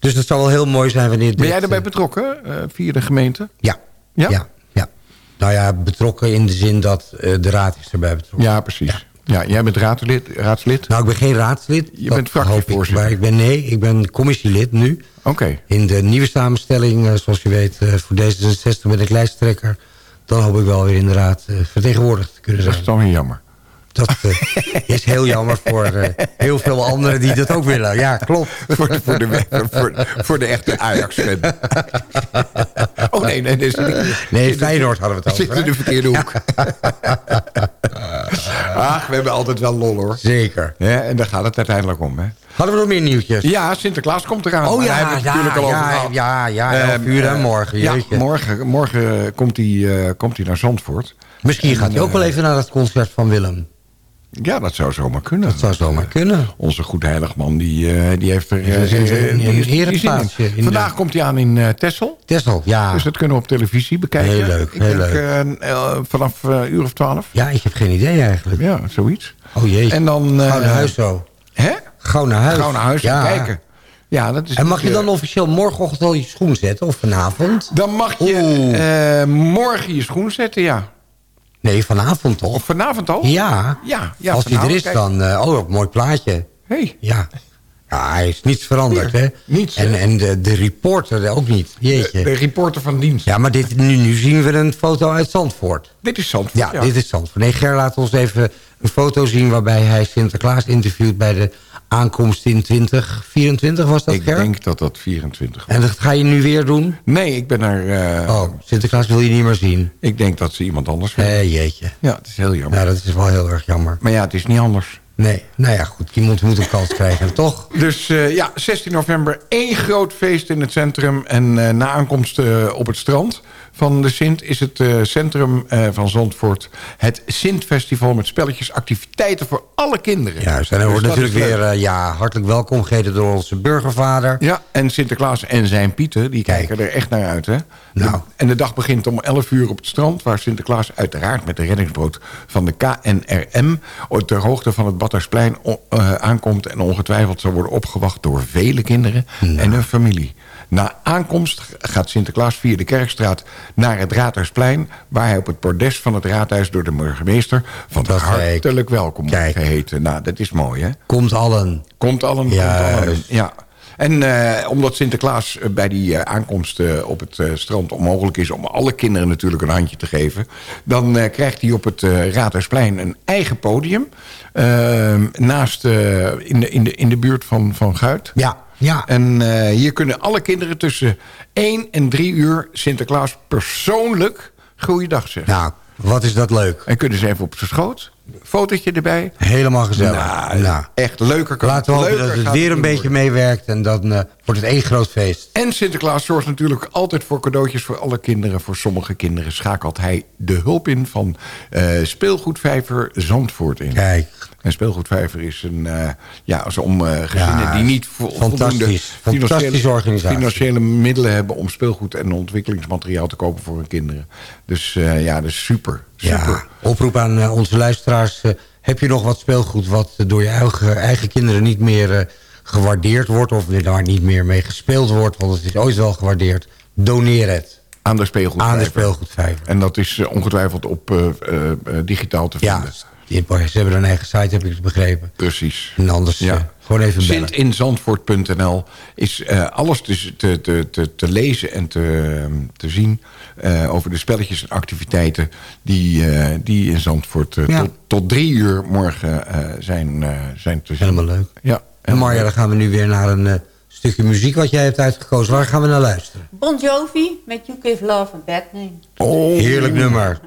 Dus dat zal wel heel mooi zijn wanneer dit... Ben jij erbij eh, betrokken eh, via de gemeente? Ja. Ja? ja. ja. Nou ja, betrokken in de zin dat eh, de raad is erbij betrokken. Ja, precies. Ja. jij bent raadslid, raadslid? Nou, ik ben geen raadslid. Je Dat bent fractievoorzitter. Maar ik ben, nee, ik ben commissielid nu. Oké. In de nieuwe samenstelling, zoals je weet, voor D66 ben ik lijsttrekker. Dan hoop ik wel weer inderdaad eh, vertegenwoordigd te kunnen Dat zijn. is dan weer jammer. Dat eh, is heel jammer voor eh, heel veel anderen die dat ook willen. Ja, klopt. voor, de, voor, de, voor, voor de echte Ajax-fan. Oh nee, nee. Dus, Nee, Feyenoord hadden we het over. Zit in de verkeerde hoek. Ach, we hebben altijd wel lol hoor. Zeker. Ja, en daar gaat het uiteindelijk om. Hè. Hadden we nog meer nieuwtjes? Ja, Sinterklaas komt eraan. Oh ja, ja, natuurlijk al ja, over ja, ja, elf Ehm, uur, eh, morgen, Ja, morgen, morgen komt hij komt hij naar Zandvoort. Misschien En, gaat hij ook wel even naar het concert van Willem. Ja, dat zou zomaar kunnen. Dat zou zomaar kunnen. Onze goed heilig man, die, eh, die heeft er... Eh, een- eh, in. in Vandaag de- komt hij aan in eh Texel. Tessel, ja. Dus dat kunnen we op televisie bekijken. Heel leuk, Ik heel denk, leuk. eh, eh, vanaf eh, uur of twaalf. Ja, ik heb geen idee eigenlijk. Ja, zoiets. Oh jee. En dan... eh, Gauw naar huis zo. Hè? Gauw naar huis. Gauw naar huis ja. en kijken. Ja, dat is En mag je dan eh, officieel morgenochtend al je schoen zetten of vanavond? Dan mag je eh, morgen je schoen zetten, ja. Nee, vanavond toch? Of vanavond al? Ja. Ja, ja Als hij er is dan... eh, oh, een mooi plaatje. Hey. Ja. Ja, hij is niets veranderd, Hier, hè? niets, En, hè? en de, de reporter ook niet. Jeetje. De, de reporter van dienst. Ja, maar dit, nu, nu zien we een foto uit Zandvoort. Dit is Zandvoort, Ja, ja. dit is Zandvoort. Nee, Ger laat ons even een foto zien... waarbij hij Sinterklaas interviewt bij de aankomst in 2024. Was dat, Ik Ger? denk dat dat 24 En dat ga je nu weer doen? Nee, ik ben er... eh, Oh, Sinterklaas wil je niet meer zien. Ik denk dat ze iemand anders willen. Eh, jeetje. Ja, het is heel jammer. Nou, dat is wel heel erg jammer. Maar ja, het is niet anders. Nee, nou ja, goed. Iemand moet een kans krijgen, [LAUGHS] toch? Dus eh, ja, 16 november één groot feest in het centrum. En na aankomst op het strand van de Sint... is het eh, centrum eh, van Zandvoort het Sint-festival... met spelletjes, activiteiten voor alle kinderen. Juist, en er Dus wordt natuurlijk weer eh, ja, hartelijk welkom geheten door onze burgervader. Ja, en Sinterklaas en zijn Pieten, die kijken er echt naar uit. Hè? De- Nou. en de dag begint om 11 uur op het strand... waar Sinterklaas uiteraard met de reddingsboot van de KNRM... ter hoogte van het Badhuisplein aankomt... en ongetwijfeld zal worden opgewacht door vele kinderen en hun familie. Na aankomst gaat Sinterklaas via de Kerkstraat naar het Raadhuisplein... waar hij op het bordes van het raadhuis door de burgemeester... van hartelijk welkom wordt geheten. Nou, dat is mooi, hè? Komt allen. Komt allen, komt allen. Ja. En eh, omdat Sinterklaas eh, bij die eh, aankomst op het strand onmogelijk is... om alle kinderen natuurlijk een handje te geven... dan krijgt hij op het Raadhuisplein een eigen podium... eh, naast, in, de, in, de, in de buurt van, van Guit. Ja, ja. En eh, hier kunnen alle kinderen tussen 1 en 3 uur... Sinterklaas persoonlijk goeiedag zeggen. Nou, wat is dat leuk. En kunnen ze even op zijn schoot. Fotootje erbij. Helemaal gezellig. Nou, Nou. echt leuker kan Laten we hopen dat het weer een beetje meewerkt. En dan eh, wordt het één groot feest. En Sinterklaas zorgt natuurlijk altijd voor cadeautjes voor alle kinderen. Voor sommige kinderen schakelt hij de hulp in van eh, speelgoedvijver Zandvoort in. Kijk. En speelgoedvijver is een, eh, ja, als om eh, gezinnen Ja, die niet vo- voldoende financiële, financiële middelen hebben om speelgoed en ontwikkelingsmateriaal te kopen voor hun kinderen. Dus ja, dat is super. Super. Ja, oproep aan onze luisteraars. heb je nog wat speelgoed wat door je eigen, eigen kinderen niet meer gewaardeerd wordt... of er daar niet meer mee gespeeld wordt, want het is ooit wel gewaardeerd... doneer het. Aan de speelgoedvijver. Aan de speelgoedvijver. En dat is eh, ongetwijfeld op eh, eh, digitaal te Ja, vinden. die- ze hebben een eigen site, heb ik begrepen. Precies. En anders gewoon even bellen. Sintinzandvoort.nl is alles te, te, te, te, lezen en te, te zien... over de spelletjes en activiteiten die, die in Zandvoort Ja. tot, tot drie uur morgen zijn, zijn te zien. Helemaal leuk. Ja, En Marja, dan gaan we nu weer naar een eh, stukje muziek wat jij hebt uitgekozen. Waar gaan we naar luisteren? Bon Jovi met You Give Love a Bad Name. Oh. Heerlijk nummer.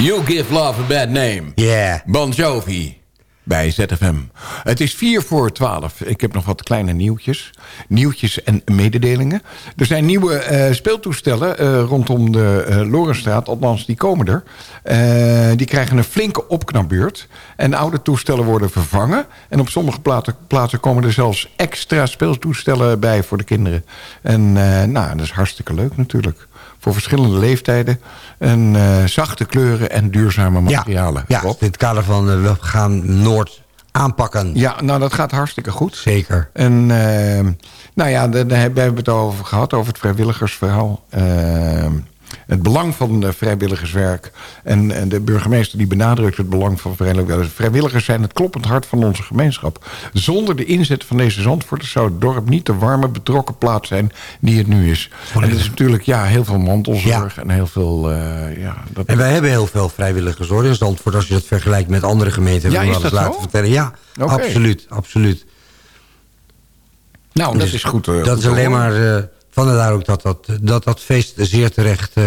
You Give Love a Bad Name. Yeah. Bon Jovi. bij ZFM. Het is 4 voor 12. Ik heb nog wat kleine nieuwtjes. Nieuwtjes en mededelingen. Er zijn nieuwe eh, speeltoestellen eh, rondom de uh, Lorenstraat. Althans, die komen er. Die krijgen een flinke opknapbeurt. En oude toestellen worden vervangen. En op sommige plaatsen, plaatsen komen er zelfs extra speeltoestellen bij voor de kinderen. En nou, dat is hartstikke leuk natuurlijk. Voor verschillende leeftijden. En eh, zachte kleuren en duurzame materialen. Ja, in het kader van eh, we gaan Noord aanpakken. Ja, nou dat gaat hartstikke goed. Zeker. En eh, nou ja, daar daar hebben we het over gehad, over het vrijwilligersverhaal. Het belang van eh, vrijwilligerswerk. En, en de burgemeester die benadrukt het belang van vrijwilligers. Vrijwilligers zijn het kloppend hart van onze gemeenschap. Zonder de inzet van deze Zandvoorters zou het dorp niet de warme, betrokken plaats zijn die het nu is. En het is natuurlijk ja, heel veel mantelzorg en heel veel... eh, ja, dat En wij hebben heel veel vrijwilligers hoor in Zandvoort. Als je dat vergelijkt met andere gemeenten. Ja, is dat eens zo? laten vertellen. Ja, absoluut, absoluut. Nou, dat Dus is goed. eh, dat goed is alleen maar uh, vandaar ook dat dat, dat dat feest zeer terecht eh,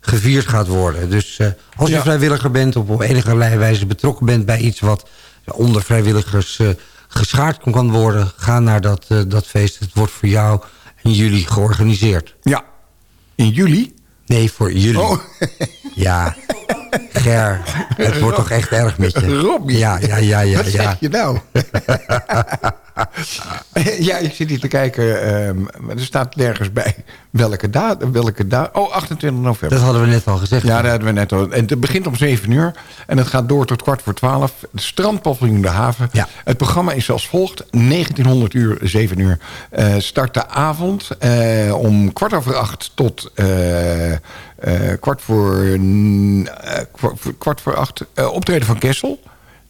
gevierd gaat worden. Dus eh, als je Ja. vrijwilliger bent of op enige wijze betrokken bent bij iets wat onder vrijwilligers eh, geschaard kan worden, ga naar dat, dat feest. Het wordt voor jou in juli georganiseerd. Ja, in juli? Nee, voor jullie. Oh. [LAUGHS] Ja, Ger, het wordt toch echt erg met je. Robbie. Ja, ja, ja, ja. Wat ja. zeg je nou? [LAUGHS] [LAUGHS] ja, ik zit hier te kijken. ehm, er staat nergens bij welke datum. Welke da oh, 28 november. Dat hadden we net al gezegd. Ja, dat hadden we net al. En het begint om 7 uur. En het gaat door tot kwart voor 12. Het strandpaviljoen de haven. Ja. Het programma is als volgt. 1900 uur, 7 uur. eh, start de avond eh, om kwart over acht tot eh, kwart, voor, kwart, voor- kwart voor acht. optreden van Kessel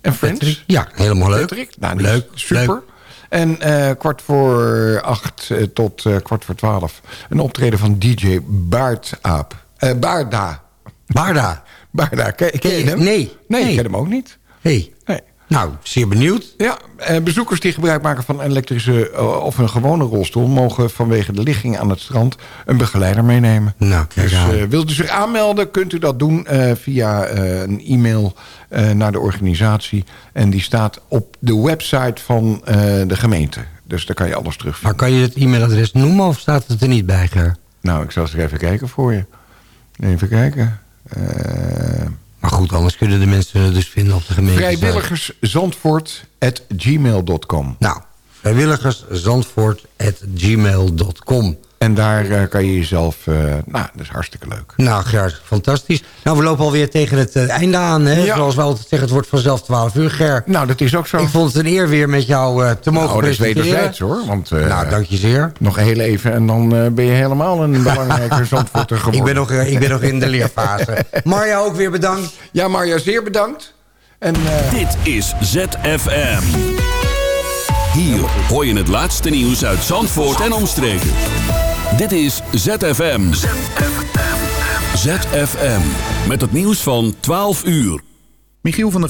en Friends. Ja, helemaal leuk. Patrick. Nou, Leuk, Super. leuk. En eh, kwart voor acht eh, tot eh, kwart voor twaalf... een optreden van DJ Baardaap. Baarda. Baarda. Baarda. Ken, ken je hem? Nee. Nee, Nee. ik ken hem ook niet. Hey. Nou, zeer benieuwd. Ja, eh, bezoekers die gebruik maken van een elektrische eh, of een gewone rolstoel... mogen vanwege de ligging aan het strand een begeleider meenemen. Nou, kijk Dus eh, wilt u zich aanmelden, kunt u dat doen via een e-mail naar de organisatie. En die staat op de website van de gemeente. Dus daar kan je alles terugvinden. Maar kan je het e-mailadres noemen of staat het er niet bij, Ger? Nou, ik zal eens even kijken voor je. Even kijken. Eh, Maar goed, anders kunnen de mensen het dus vinden op de gemeente. vrijwilligerszandvoort.gmail.com Nou, vrijwilligerszandvoort.gmail.com En daar eh, kan je jezelf... eh, nou, dat is hartstikke leuk. Nou, Ger, fantastisch. Nou, we lopen alweer tegen het eh, einde aan. Hè? Ja. Zoals we altijd zeggen, het wordt vanzelf 12 uur, Ger. Nou, dat is ook zo. Ik vond het een eer weer met jou eh, te mogen Nou, dat is wederzijds hoor. Want, eh, Nou, dank je zeer. Nog heel even en dan eh, ben je helemaal een belangrijke [LAUGHS] zandvoorter geworden. Ik ben, nog, ik ben nog in de leerfase. [LAUGHS] Marja ook weer bedankt. Ja, Marja, zeer bedankt. En, eh, Dit is ZFM. Hier hoor je het laatste nieuws uit Zandvoort en omstreken. Dit is ZFM. ZFM. Met het nieuws van 12 uur. Michiel van der Ven.